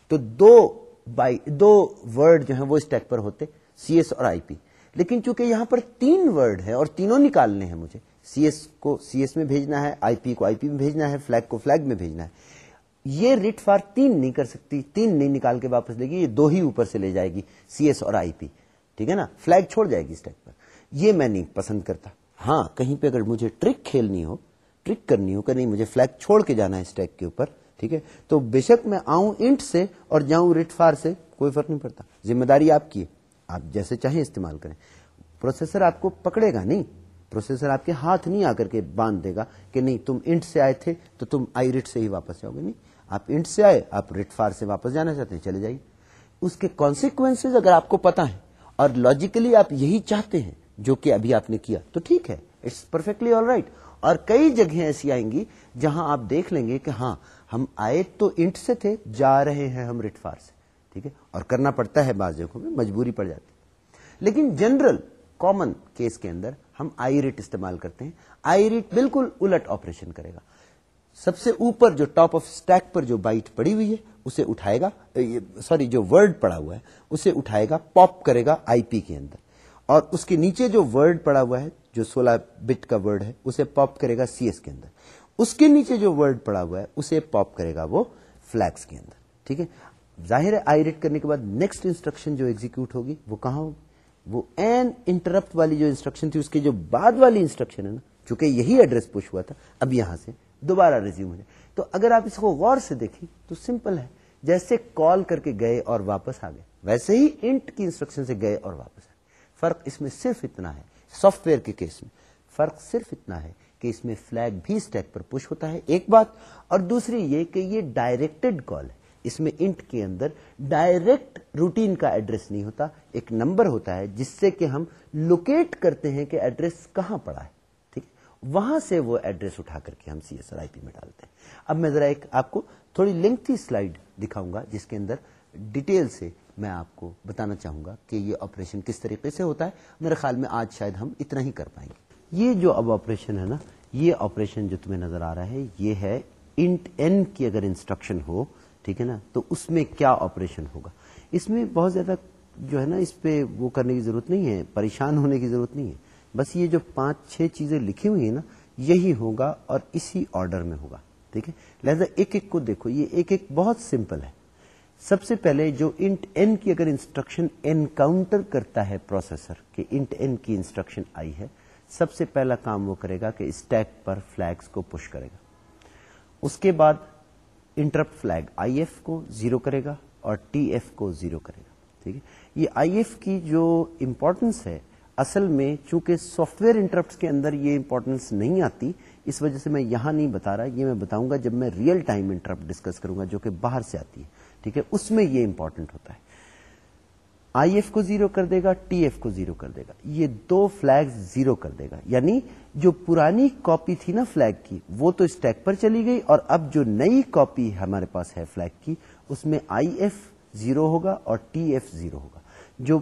تو دو بائی، دو ورڈ جو ہیں وہ اسٹیک پر ہوتے، سی ایس اور آئی پی۔ لیکن چونکہ یہاں پر تین ورڈ ہے اور تینوں نکالنے ہیں مجھے، سی ایس کو سی ایس میں بھیجنا ہے، آئی پی کو آئی پی میں بھیجنا ہے، فلیگ کو فلیگ میں بھیجنا ہے۔ یہ ریٹ فار تین نہیں کر سکتی، تین نہیں نکال کے واپس لے گی، یہ دو ہی اوپر سے لے جائے گی، سی ایس اور آئی پی، ٹھیک ہے نا؟ فلیگ چھوڑ جائے گی اسٹیک پر۔ یہ میں نہیں پسند کرتا۔ ہاں کہیں پہ اگر مجھے ٹرک کھیلنی ہو، ٹرک کرنی ہو کہ نہیں، مجھے فلیگ چھوڑ کے جانا ہے اسٹیک کے اوپر، ٹھیک ہے؟ تو بے شک میں آؤں انٹ سے اور جاؤں ریٹ فار سے، کوئی فرق نہیں پڑتا۔ ذمہ داری آپ کی ہے۔ آپ جیسے چاہیں استعمال کریں۔ پروسیسر آپ کو پکڑے گا نہیں۔ پروسیسر آپ کے ہاتھ نہیں آ کر کے باندھ دے گا کہ نہیں، تم انٹ سے آئے تھے تو تم آئی ریٹ سے ہی واپس جاؤ گے۔ نہیں آپ انٹ سے آئے، آپ ریٹ فار سے واپس جانا چاہتے ہیں، چلے جائیے۔ اس کے کانسیکوینس اگر آپ کو پتا ہے اور لاجیکلی آپ یہی چاہتے ہیں جو کہ ابھی آپ نے کیا، تو ٹھیک ہے اٹس پرفیکٹلی آل رائٹ اور کئی جگہیں ایسی آئیں گی جہاں آپ دیکھ لیں گے کہ ہاں ہم آئے تو انٹ سے تھے، جا رہے ہیں ہم ریٹ فار سے، ٹھیک ہے؟ اور کرنا پڑتا ہے بعض جگہوں میں، مجبوری پڑ جاتی لیکن جنرل کامن کیس کے اندر ہم آئی ریٹ استعمال کرتے ہیں۔ آئی ریٹ بالکل الٹ آپریشن کرے گا۔ سب سے اوپر جو ٹاپ آف اسٹیک پر جو بائٹ پڑی ہوئی ہے، اسے اٹھائے گا سوری، جو ورڈ پڑا ہوا ہے، اسے اٹھائے گا، پاپ کرے گا آئی پی کے اندر۔ اور اس کے نیچے جو ورڈ پڑا ہوا ہے، جو سولہ بٹ کا ورڈ ہے، اسے پاپ کرے گا سی ایس کے اندر۔ اس کے نیچے جو ورڈ پڑا ہوا ہے، اسے پاپ کرے گا وہ فلیکس کے اندر۔ ٹھیک ہے؟ ظاہر ہے، آئی ریٹ کرنے کے بعد نیکسٹ انسٹرکشن جو ایگزیکیوٹ ہوگی، وہ کہاں ہوگی؟ وہ این انٹرپٹ والی جو انسٹرکشن تھی، اس کے جو بعد والی انسٹرکشن ہے نا، چونکہ یہی ایڈریس پوش ہوا تھا، اب یہاں سے دوبارہ ریزیوم ہے تو اگر آپ اس کو غور سے دیکھیں تو سمپل ہے۔ جیسے کال کر کے گئے اور واپس آ گئے، ویسے ہی انٹ کی انسٹرکشن سے گئے اور واپس آ گئے فرق اس میں صرف اتنا ہے سافٹ ویئر کے کیس میں۔ فرق صرف اتنا ہے کہ اس میں فلیگ بھی اسٹیک پر پش ہوتا ہے، ایک بات۔ اور دوسری یہ کہ یہ ڈائریکٹڈ کال ہے۔ اس میں انٹ کے اندر ڈائریکٹ روٹین کا ایڈریس نہیں ہوتا، ایک نمبر ہوتا ہے، جس سے کہ ہم لوکیٹ کرتے ہیں کہ ایڈریس کہاں پڑا ہے۔ وہاں سے وہ ایڈریس اٹھا کر کے ہم سی ایس آر آئی پی میں ڈالتے ہیں۔ اب میں ذرا ایک آپ کو تھوڑی لینتھی سلائڈ دکھاؤں گا، جس کے اندر ڈیٹیل سے میں آپ کو بتانا چاہوں گا کہ یہ آپریشن کس طریقے سے ہوتا ہے۔ میرے خیال میں آج شاید ہم اتنا ہی کر پائیں گے۔ یہ جو اب آپریشن ہے نا، یہ آپریشن جو تمہیں نظر آ رہا ہے، یہ ہے انٹ این کی اگر انسٹرکشن ہو، ٹھیک ہے نا، تو اس میں کیا آپریشن ہوگا؟ اس میں بہت زیادہ جو ہے نا، اس پہ وہ کرنے کی ضرورت نہیں ہے، پریشان ہونے کی ضرورت نہیں ہے۔ بس یہ جو پانچ چھ چیزیں لکھی ہوئی ہیں نا، یہی ہوگا اور اسی آرڈر میں ہوگا۔ ٹھیک ہے؟ لہذا ایک ایک کو دیکھو، یہ ایک ایک بہت سمپل ہے۔ سب سے پہلے جو انٹ این کی اگر انسٹرکشن انکاؤنٹر کرتا ہے پروسیسر کہ انٹ این کی انسٹرکشن آئی ہے، سب سے پہلا کام وہ کرے گا کہ اسٹیک پر فلیگس کو پش کرے گا۔ اس کے بعد انٹرپٹ فلیگ آئی ایف کو زیرو کرے گا اور ٹی ایف کو زیرو کرے گا۔ ٹھیک ہے؟ یہ آئی ایف کی جو امپورٹنس ہے اصل میں چونکہ سافٹ ویئر انٹرپٹ کے اندر یہ امپورٹنس نہیں آتی، اس وجہ سے میں یہاں نہیں بتا رہا، یہ میں بتاؤں گا جب میں ریئل ٹائم انٹرپٹ ڈسکس کروں گا، جو کہ باہر سے آتی ہے، ٹھیک ہے؟ اس میں یہ امپورٹنٹ ہوتا ہے۔ آئی ایف کو زیرو کر دے گا ٹی ایف کو زیرو کر دے گا۔ یہ دو فلگ زیرو کر دے گا۔ یعنی جو پرانی کاپی تھی نا فلگ کی، وہ تو اسٹیک پر چلی گئی اور اب جو نئی کاپی ہمارے پاس ہے فلگ کی، اس میں آئی ایف زیرو ہوگا اور ٹی ایف زیرو ہوگا۔ جو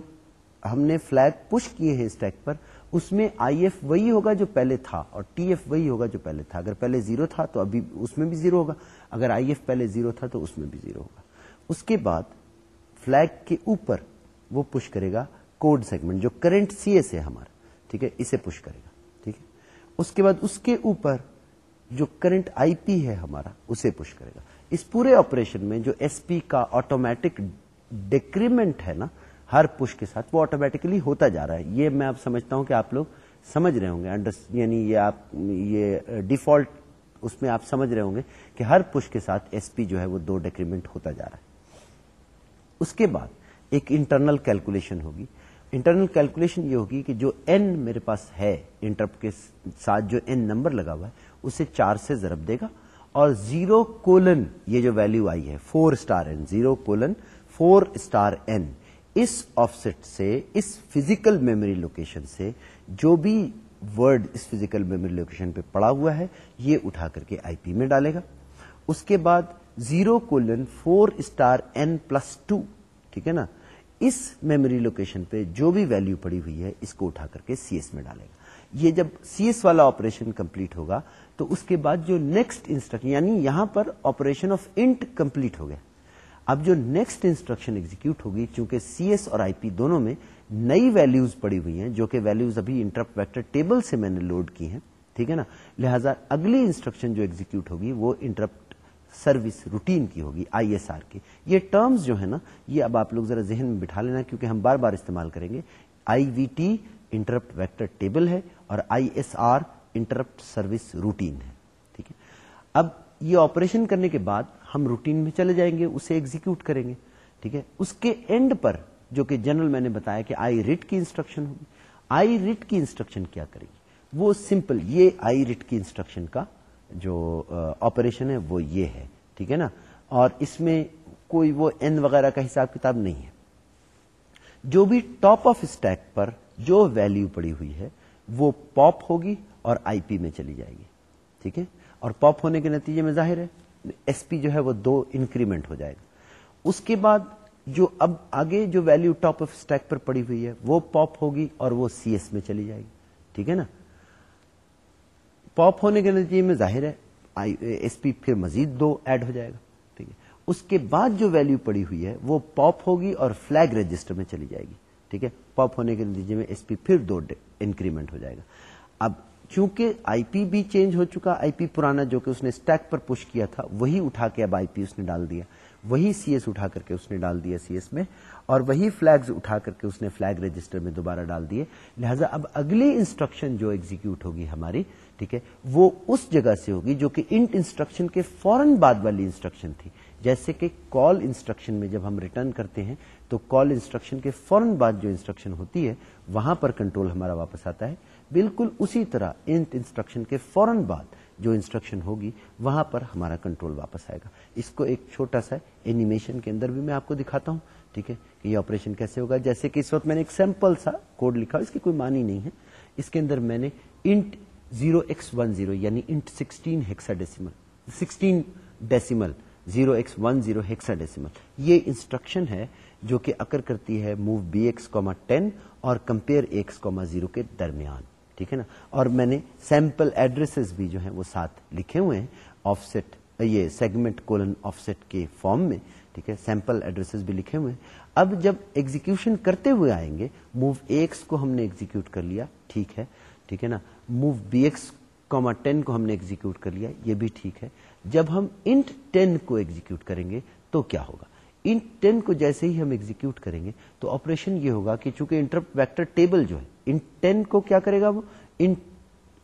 ہم نے فلگ پش کیے ہیں اسٹیک پر، اس میں آئی ایف وہی ہوگا جو پہلے تھا اور ٹی ایف وہی ہوگا جو پہلے تھا۔ اگر پہلے زیرو تھا تو ابھی اس میں بھی زیرو ہوگا۔ اگر آئی ایف پہلے زیرو تھا تو اس میں بھی زیرو ہوگا۔ اس کے بعد فلگ کے اوپر وہ پش کرے گا کوڈ سیگمنٹ جو کرنٹ سی ایس ہے ہمارا۔ ٹھیک ہے؟ اسے پش کرے گا۔ ٹھیک ہے؟ اس کے بعد اس کے اوپر جو کرنٹ آئی پی ہے ہمارا، اسے پش کرے گا۔ اس پورے آپریشن میں جو ایس پی کا آٹومیٹک ڈیکریمنٹ ہے نا ہر پش کے ساتھ وہ آٹومیٹکلی ہوتا جا رہا ہے۔ یہ میں اب سمجھتا ہوں کہ آپ لوگ سمجھ رہے ہوں گے یعنی یہ آپ، یہ ڈیفالٹ اس میں آپ سمجھ رہے ہوں گے کہ ہر پش کے ساتھ ایس پی جو ہے وہ دو ڈیکریمنٹ ہوتا جا رہا ہے۔ اس کے بعد ایک انٹرنل کیلکولیشن ہوگی۔ انٹرنل کیلکولیشن یہ ہوگی کہ جو این میرے پاس ہے انٹرپ کے ساتھ جو این نمبر لگا ہوا ہے، اسے چار سے ضرب دے گا۔ اور زیرو کولن یہ جو ویلو آئی ہے four star N zero colon four star N اس آف سیٹ سے، اس فزیکل میموری لوکیشن سے جو بھی ورڈ اس فزیکل میموری لوکیشن پہ پڑا ہوا ہے، یہ اٹھا کر کے آئی پی میں ڈالے گا۔ اس کے بعد zero colon four star N plus two ٹھیک ہے نا؟ اس میموری لوکیشن پہ جو بھی ویلو پڑی ہوئی ہے، اس کو اٹھا کر کے سی ایس میں ڈالے گا۔ یہ جب سی ایس والا آپریشن کمپلیٹ ہوگا، تو اس کے بعد جو نیکسٹ انسٹرکشن یعنی یہاں پر آپریشن آف انٹ کمپلیٹ ہو گیا۔ اب جو نیکسٹ انسٹرکشن ایگزیکیوٹ ہوگی، چونکہ سی ایس اور آئی پی دونوں میں نئی ویلوز پڑی ہوئی ہیں، جو کہ ویلوز ابھی انٹرپٹ ویکٹر ٹیبل سے میں نے لوڈ کی ہیں، ٹھیک ہے نا؟ لہذا اگلی انسٹرکشن جو ایگزیکیوٹ ہوگی، وہ انٹرپٹ سروس روٹین کی ہوگی آئی ایس آر کی۔ یہ ٹرمز جو ہے نا، یہ اب آپ لوگ ذرا ذہن میں بٹھا لینا، کیونکہ ہم بار بار استعمال کریں گے۔ I V T interrupt vector table ہے اور I S R interrupt service routine ہے، ٹھیک ہے؟ اب یہ آپریشن کرنے کے بعد ہم روٹین میں چلے جائیں گے، اسے ایگزیکیوٹ کریں گے، ٹھیک ہے؟ اس کے اینڈ پر، جو کہ جنرل میں نے بتایا کہ آئی ریٹ کی انسٹرکشن ہوگی۔ آئی ریٹ کی انسٹرکشن کیا کرے گی؟ وہ سمپل یہ آئی ریٹ کی انسٹرکشن کا جو آپریشن ہے، وہ یہ ہے، ٹھیک ہے نا؟ اور اس میں کوئی وہ این وغیرہ کا حساب کتاب نہیں ہے۔ جو بھی ٹاپ آف اسٹیک پر جو ویلو پڑی ہوئی ہے، وہ پاپ ہوگی اور آئی پی میں چلی جائے گی، ٹھیک ہے؟ اور پاپ ہونے کے نتیجے میں ظاہر ہے۔ ایس پی جو ہے وہ دو انکریمنٹ ہو جائے گا۔ اس کے بعد جو اب آگے جو ویلو ٹاپ آف اسٹیک پر پڑی ہوئی ہے، وہ پاپ ہوگی اور وہ سی ایس میں چلی جائے گی۔ ٹھیک ہے نا؟ پاپ ہونے کے نتیجے میں ظاہر ہے ایس پی پھر مزید دو ایڈ ہو جائے گا۔ ٹھیک ہے۔ اس کے بعد جو ویلو پڑی ہوئی ہے، وہ پاپ ہوگی اور فلیگ رجسٹر میں چلی جائے گی۔ ٹھیک ہے؟ پاپ ہونے کے نتیجے میں ایس پی پھر دو انکریمنٹ ہو جائے گا۔ اب چونکہ آئی پی بھی چینج ہو چکا، آئی پی پرانا جو کہ اس نے اسٹیک پر پش کیا تھا، وہی اٹھا کے اب آئی پی اس نے ڈال دیا۔ وہی سی ایس اٹھا کر کے اس نے ڈال دیا سی ایس میں، اور وہی فلیگز اٹھا کر کے اس نے فلیگ رجسٹر میں دوبارہ ڈال دیے۔ لہذا اب اگلی انسٹرکشن جو ایگزیکیوٹ ہوگی ہماری، ٹھیک ہے، وہ اس جگہ سے ہوگی جو کہ انٹ انسٹرکشن کے فوراً بعد والی انسٹرکشن تھی۔ جیسے کہ کال انسٹرکشن میں جب ہم ریٹرن کرتے ہیں، تو کال انسٹرکشن کے فوراً بعد جو انسٹرکشن ہوتی ہے، وہاں پر کنٹرول ہمارا واپس آتا ہے۔ بالکل اسی طرح انٹ انسٹرکشن کے فوراً بعد جو انسٹرکشن ہوگی، وہاں پر ہمارا کنٹرول واپس آئے گا۔ اس کو ایک چھوٹا سا اینیمیشن کے اندر بھی میں آپ کو دکھاتا ہوں، ٹھیک ہے؟ کہ یہ آپریشن کیسے ہوگا؟ جیسے کہ اس وقت میں نے ایک سیمپل سا کوڈ لکھا، اس کی کوئی معنی نہیں ہے۔ اس کے اندر میں نے int zero x one zero یعنی int sixteen hexadecimal sixteen decimal zero x one zero hexadecimal یہ انسٹرکشن ہے جو کہ اکر کرتی ہے move B X comma ten اور کمپیئر ایکس کوما زیرو کے درمیان۔ ٹھیک ہے نا؟ اور میں نے سیمپل ایڈریس بھی جو ہیں وہ ساتھ لکھے ہوئے ہیں آف سیٹ یہ سیگمنٹ کولن آف سیٹ کے فارم میں، ٹھیک ہے؟ سیمپل ایڈریس بھی لکھے ہوئے ہیں۔ اب جب ایگزیکشن کرتے ہوئے آئیں گے موو ایکس کو ہم نے ایگزیکیوٹ کر لیا، ٹھیک ہے؟ ٹھیک ہے نا؟ Move B X comma ten کو ہم نے ایگزیکیوٹ کر لیا، یہ بھی ٹھیک ہے۔ جب ہم انٹ ٹین کو ایگزیکیوٹ کریں گے، تو کیا ہوگا؟ ان ٹین کو جیسے ہی ہم ایگزیکیوٹ کریں گے، تو آپریشن یہ ہوگا کہ چونکہ انٹرپٹ ویکٹر ٹیبل جو ہے ان ٹین کو کیا کرے گا وہ؟ ان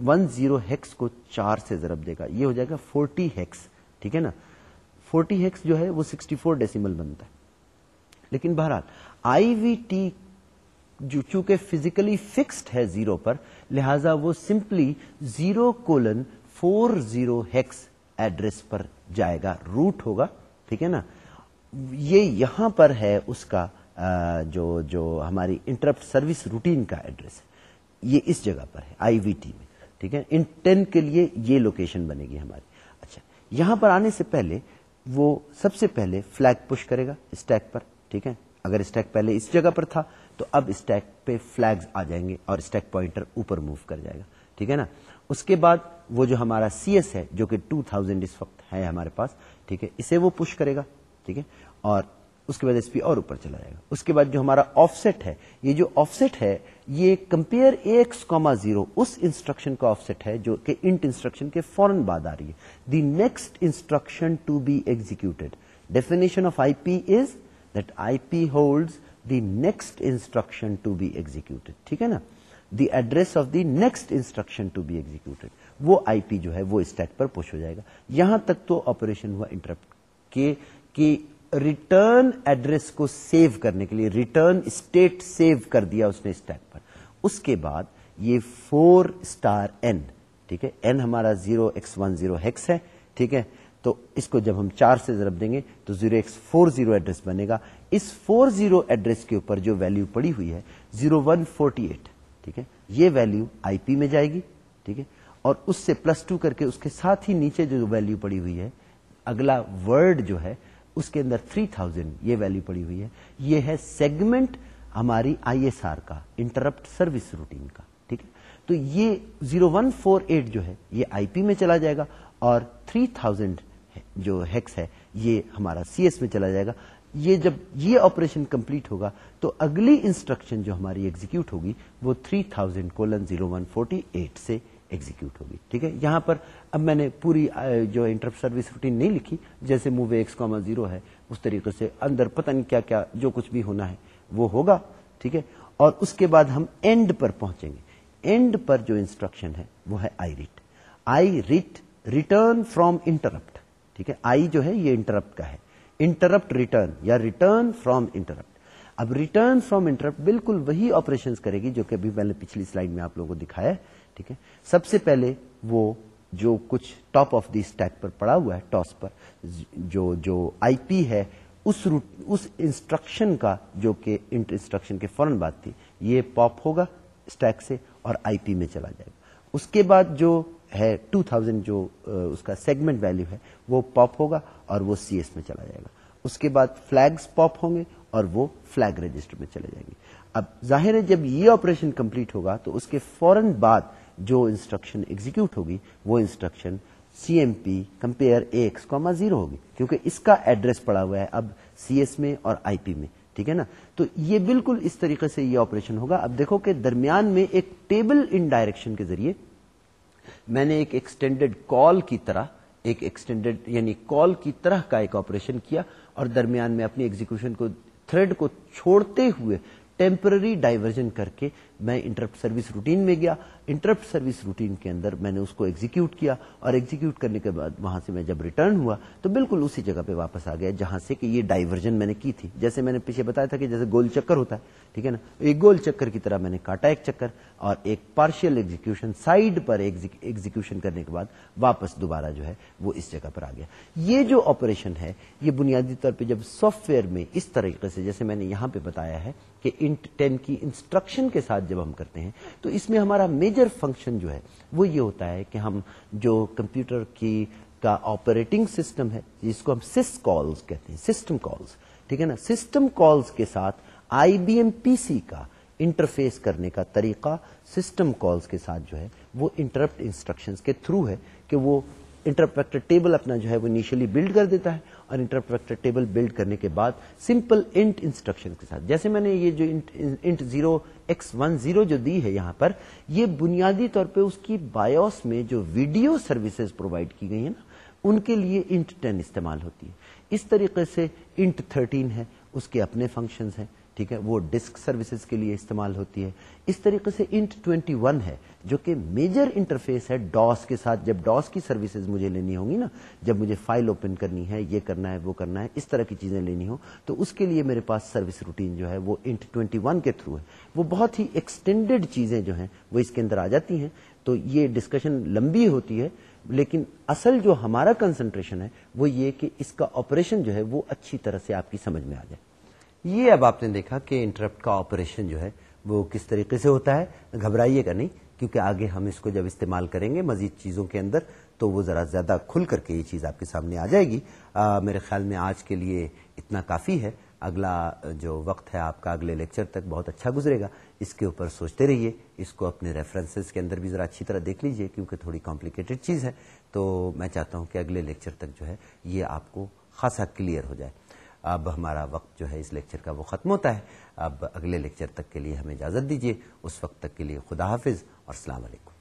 ون زیرو ہیکس کو چار سے ضرب دے گا۔ یہ ہو جائے گا فورٹی ہیکس، ٹھیک ہے نا؟ فورٹی ہیکس جو ہے وہ سکسٹی فور ڈیسیمل بنتا ہے۔ لیکن بہرحال، آئی وی ٹی جو چونکہ فزیکلی فکسڈ ہے زیرو پر، لہذا وہ simply zero colon four zero hex address پر جائے گا، روٹ ہوگا، ٹھیک ہے نا؟ یہ یہاں پر ہے اس کا جو جو ہماری انٹرپٹ سروس روٹین کا ایڈریس ہے، یہ اس جگہ پر ہے آئی وی ٹی میں، ٹھیک ہے؟ ان ٹین کے لیے یہ لوکیشن بنے گی ہماری۔ اچھا یہاں پر آنے سے پہلے وہ سب سے پہلے فلیگ پش کرے گا اسٹیک پر، ٹھیک ہے؟ اگر اسٹیک پہلے اس جگہ پر تھا تو اب اسٹیک پہ فلیگز آ جائیں گے اور اسٹیک پوائنٹر اوپر موو کر جائے گا، ٹھیک ہے نا؟ اس کے بعد وہ جو ہمارا سی ایس ہے، جو کہ ٹو تھاؤزینڈ اس وقت ہے ہمارے پاس، ٹھیک ہے؟ اسے وہ پش کرے گا، ٹھیک ہے؟ اور اس کے بعد ایس پی اور اوپر چلا جائے گا۔ اس کے بعد جو ہمارا آف سیٹ ہے، یہ جو آف سیٹ ہے، یہ کمپیئر ایکس کاما زیرو اس انسٹرکشن کا آف سیٹ ہے جو کہ انٹ انسٹرکشن کے فوراً بعد آ رہی ہے۔ The next instruction to be executed definition of I P is that I P hold the next instruction to be executed ٹھیک ہے نا؟ The address of the next instruction to be executed وہ آئی پی جو ہے، وہ stack پر پوش ہو جائے گا۔ یہاں تک تو آپریشن ہوا انٹرپٹ کے ریٹرن ایڈریس کو سیو کرنے کے لیے ریٹرن اسٹیٹ سیو کر دیا اس نے اسٹیک پر. اس کے بعد یہ فور اسٹار این ٹھیک ہے؟ این ہمارا zero x one zero hex ہے، ٹھیک ہے؟ تو اس کو جب ہم چار سے ضرب دیں گے تو zero x four zero address بنے گا. اس فور زیرو ایڈریس کے اوپر جو ویلو پڑی ہوئی ہے زیرو ون فورٹی ایٹ ٹھیک ہے؟ یہ ویلو آئی پی میں جائے گی، ٹھیک ہے؟ اور اس سے پلس ٹو کر کے اس کے ساتھ ہی نیچے جو ویلو پڑی ہوئی ہے، اگلا ورڈ جو ہے اس کے اندر تھری تھاؤزینڈ یہ ویلو پڑی ہوئی ہے۔ یہ ہے سیگمنٹ ہماری آئی ایس آر کا انٹرپٹ سروس روٹین کا، ٹھیک ہے؟ تو یہ زیرو ون فور ایٹ جو ہے، یہ آئی پی میں چلا جائے گا اور تھری تھاؤزینڈ جو ہیکس ہے، یہ ہمارا سی ایس میں چلا جائے گا۔ یہ جب یہ آپریشن کمپلیٹ ہوگا، تو اگلی انسٹرکشن جو ہماری ایگزیکیوٹ ہوگی، وہ three thousand colon zero one forty eight سے ایگزیکیوٹ ہوگی۔ ٹھیک ہے؟ یہاں پر اب میں نے پوری جو انٹرپ سروس روٹین نہیں لکھی، جیسے موو ایکس کاما زیرو ہے، اس طریقے سے اندر پتہ نہیں کیا کیا جو کچھ بھی ہونا ہے، وہ ہوگا۔ ٹھیک ہے؟ اور اس کے بعد ہم اینڈ پر پہنچیں گے۔ اینڈ پر جو انسٹرکشن ہے، وہ ہے I ret I ret return from interrupt ٹھیک ہے؟ آئی جو ہے، یہ انٹرپٹ کا ہے۔ انٹرپٹ ریٹرن یا ریٹرن فرام انٹرپٹ اب ریٹرن فرام انٹرپٹ بالکل وہی آپریشن کرے گی جو کہ ابھی میں نے پچھلی سلائڈ میں آپ لوگوں کو دکھایا ہے۔ ٹھیک ہے؟ سب سے پہلے وہ جو کچھ ٹاپ آف دی اسٹیک پر پڑا ہوا ہے ٹاس پر، جو جو آئی پی ہے، اس اس انسٹرکشن کا جو کہ انسٹرکشن کے فوراً بات تھی، یہ پاپ ہوگا اسٹیک سے اور آئی پی میں چلا جائے گا۔ اس کے بعد جو ہے ٹو تھاؤزینڈ جو اس کا سیگمنٹ ویلو ہے، وہ پاپ ہوگا اور وہ سی ایس میں چلا جائے گا۔ اس کے بعد فلیگس پاپ ہوں گے اور وہ فلیگ رجسٹر میں چلے جائیں گے۔ اب ظاہر ہے، جب یہ آپریشن کمپلیٹ ہوگا تو اس کے فوراً بعد جو انسٹرکشن ایگزیکیوٹ ہوگی، وہ instruction C M P compare X comma zero ہوگی، کیونکہ اس کا ایڈریس پڑا ہوا ہے اب سی ایس میں اور آئی پی میں، ٹھیک ہے نا؟ تو یہ بالکل اس طریقے سے یہ آپریشن ہوگا۔ اب دیکھو کہ درمیان میں ایک ٹیبل ان ڈائریکشن کے ذریعے میں نے ایک ایکسٹینڈیڈ کال کی طرح، ایک ایکسٹینڈیڈ یعنی کال کی طرح کا ایک آپریشن کیا اور درمیان میں اپنی ایگزیکشن کو تھریڈ کو چھوڑتے ہوئے ٹیمپرری ڈائیورژن کر کے میں انٹرپٹ سروس روٹین میں گیا۔ انٹرپٹ سروس روٹین کے اندر میں نے اس کو ایگزیکیوٹ کیا اور ایگزیکیوٹ کرنے کے بعد وہاں سے میں جب ریٹرن ہوا تو بالکل اسی جگہ پہ واپس آ گیا جہاں سے کہ یہ ڈائیورژن میں نے کی تھی۔ جیسے میں نے پیچھے بتایا تھا کہ جیسے گول چکر ہوتا ہے، ٹھیک ہے نا؟ ایک گول چکر کی طرح میں نے کاٹا ایک چکر اور ایک پارشل ایگزیکشن سائڈ پر ایگزیکشن کرنے کے بعد واپس دوبارہ جو ہے وہ اس جگہ پر آ گیا۔ یہ جو آپریشن ہے، یہ بنیادی طور پہ جب سافٹ ویئر میں اس طریقے سے، جیسے میں نے یہاں پہ بتایا ہے کہ انٹ ٹین کی انسٹرکشن کے ساتھ جب ہم کرتے ہیں، تو اس میں ہمارا میجر فنکشن جو ہے، وہ یہ ہوتا ہے کہ ہم جو کمپیوٹر کی کا آپریٹنگ سسٹم ہے، جس کو ہم سس کالز کہتے ہیں سسٹم کالز ٹھیک ہے نا؟ سسٹم کالز کے ساتھ آئی بی ایم پی سی کا انٹرفیس کرنے کا طریقہ سسٹم کالز کے ساتھ جو ہے، وہ انٹرپٹ انسٹرکشن کے تھرو ہے کہ وہ انٹرپٹ ویکٹر ٹیبل اپنا جو ہے وہ انیشلی بلڈ کر دیتا ہے اور انٹرپٹ ویکٹر ٹیبل بلڈ کرنے کے بعد سمپل انٹ انسٹرکشن کے ساتھ۔ جیسے میں نے یہ جو int zero x one zero جو دی ہے یہاں پر، یہ بنیادی طور پہ اس کی بایوس میں جو ویڈیو سروسز پرووائڈ کی گئی ہیں نا، ان کے لیے انٹ ٹین استعمال ہوتی ہے۔ اس طریقے سے انٹ تھرٹین ہے، اس کے اپنے فنکشنز ہیں۔ ٹھیک ہے، وہ ڈسک سروسز کے لیے استعمال ہوتی ہے۔ اس طریقے سے انٹ 21 ہے، جو کہ میجر انٹرفیس ہے ڈاس کے ساتھ۔ جب ڈاس کی سروسز مجھے لینی ہوں گی نا، جب مجھے فائل اوپن کرنی ہے، یہ کرنا ہے، وہ کرنا ہے، اس طرح کی چیزیں لینی ہو تو اس کے لیے میرے پاس سروس روٹین جو ہے وہ انٹ 21 کے تھرو ہے۔ وہ بہت ہی ایکسٹینڈیڈ چیزیں جو ہیں، وہ اس کے اندر آ جاتی ہیں۔ تو یہ ڈسکشن لمبی ہوتی ہے، لیکن اصل جو ہمارا کنسنٹریشن ہے وہ یہ کہ اس کا آپریشن جو ہے وہ اچھی طرح سے آپ کی سمجھ میں آ جائے۔ یہ اب آپ نے دیکھا کہ انٹرپٹ کا آپریشن جو ہے وہ کس طریقے سے ہوتا ہے؟ گھبرائیے گا نہیں کیونکہ آگے ہم اس کو جب استعمال کریں گے مزید چیزوں کے اندر تو وہ ذرا زیادہ کھل کر کے یہ چیز آپ کے سامنے آ جائے گی۔ آ, میرے خیال میں آج کے لیے اتنا کافی ہے۔ اگلا جو وقت ہے آپ کا اگلے لیکچر تک بہت اچھا گزرے گا۔ اس کے اوپر سوچتے رہیے اس کو اپنے ریفرنسز کے اندر بھی ذرا اچھی طرح دیکھ لیجیے کیونکہ تھوڑی کمپلیکیٹڈ چیز ہے۔ تو میں چاہتا ہوں کہ اگلے لیکچر تک جو ہے یہ آپ کو خاصا کلیئر ہو جائے۔ اب ہمارا وقت جو ہے اس لیکچر کا وہ ختم ہوتا ہے۔ اب اگلے لیکچر تک کے لیے ہمیں اجازت دیجیے اس وقت تک کے لیے خدا حافظ اور السلام علیکم۔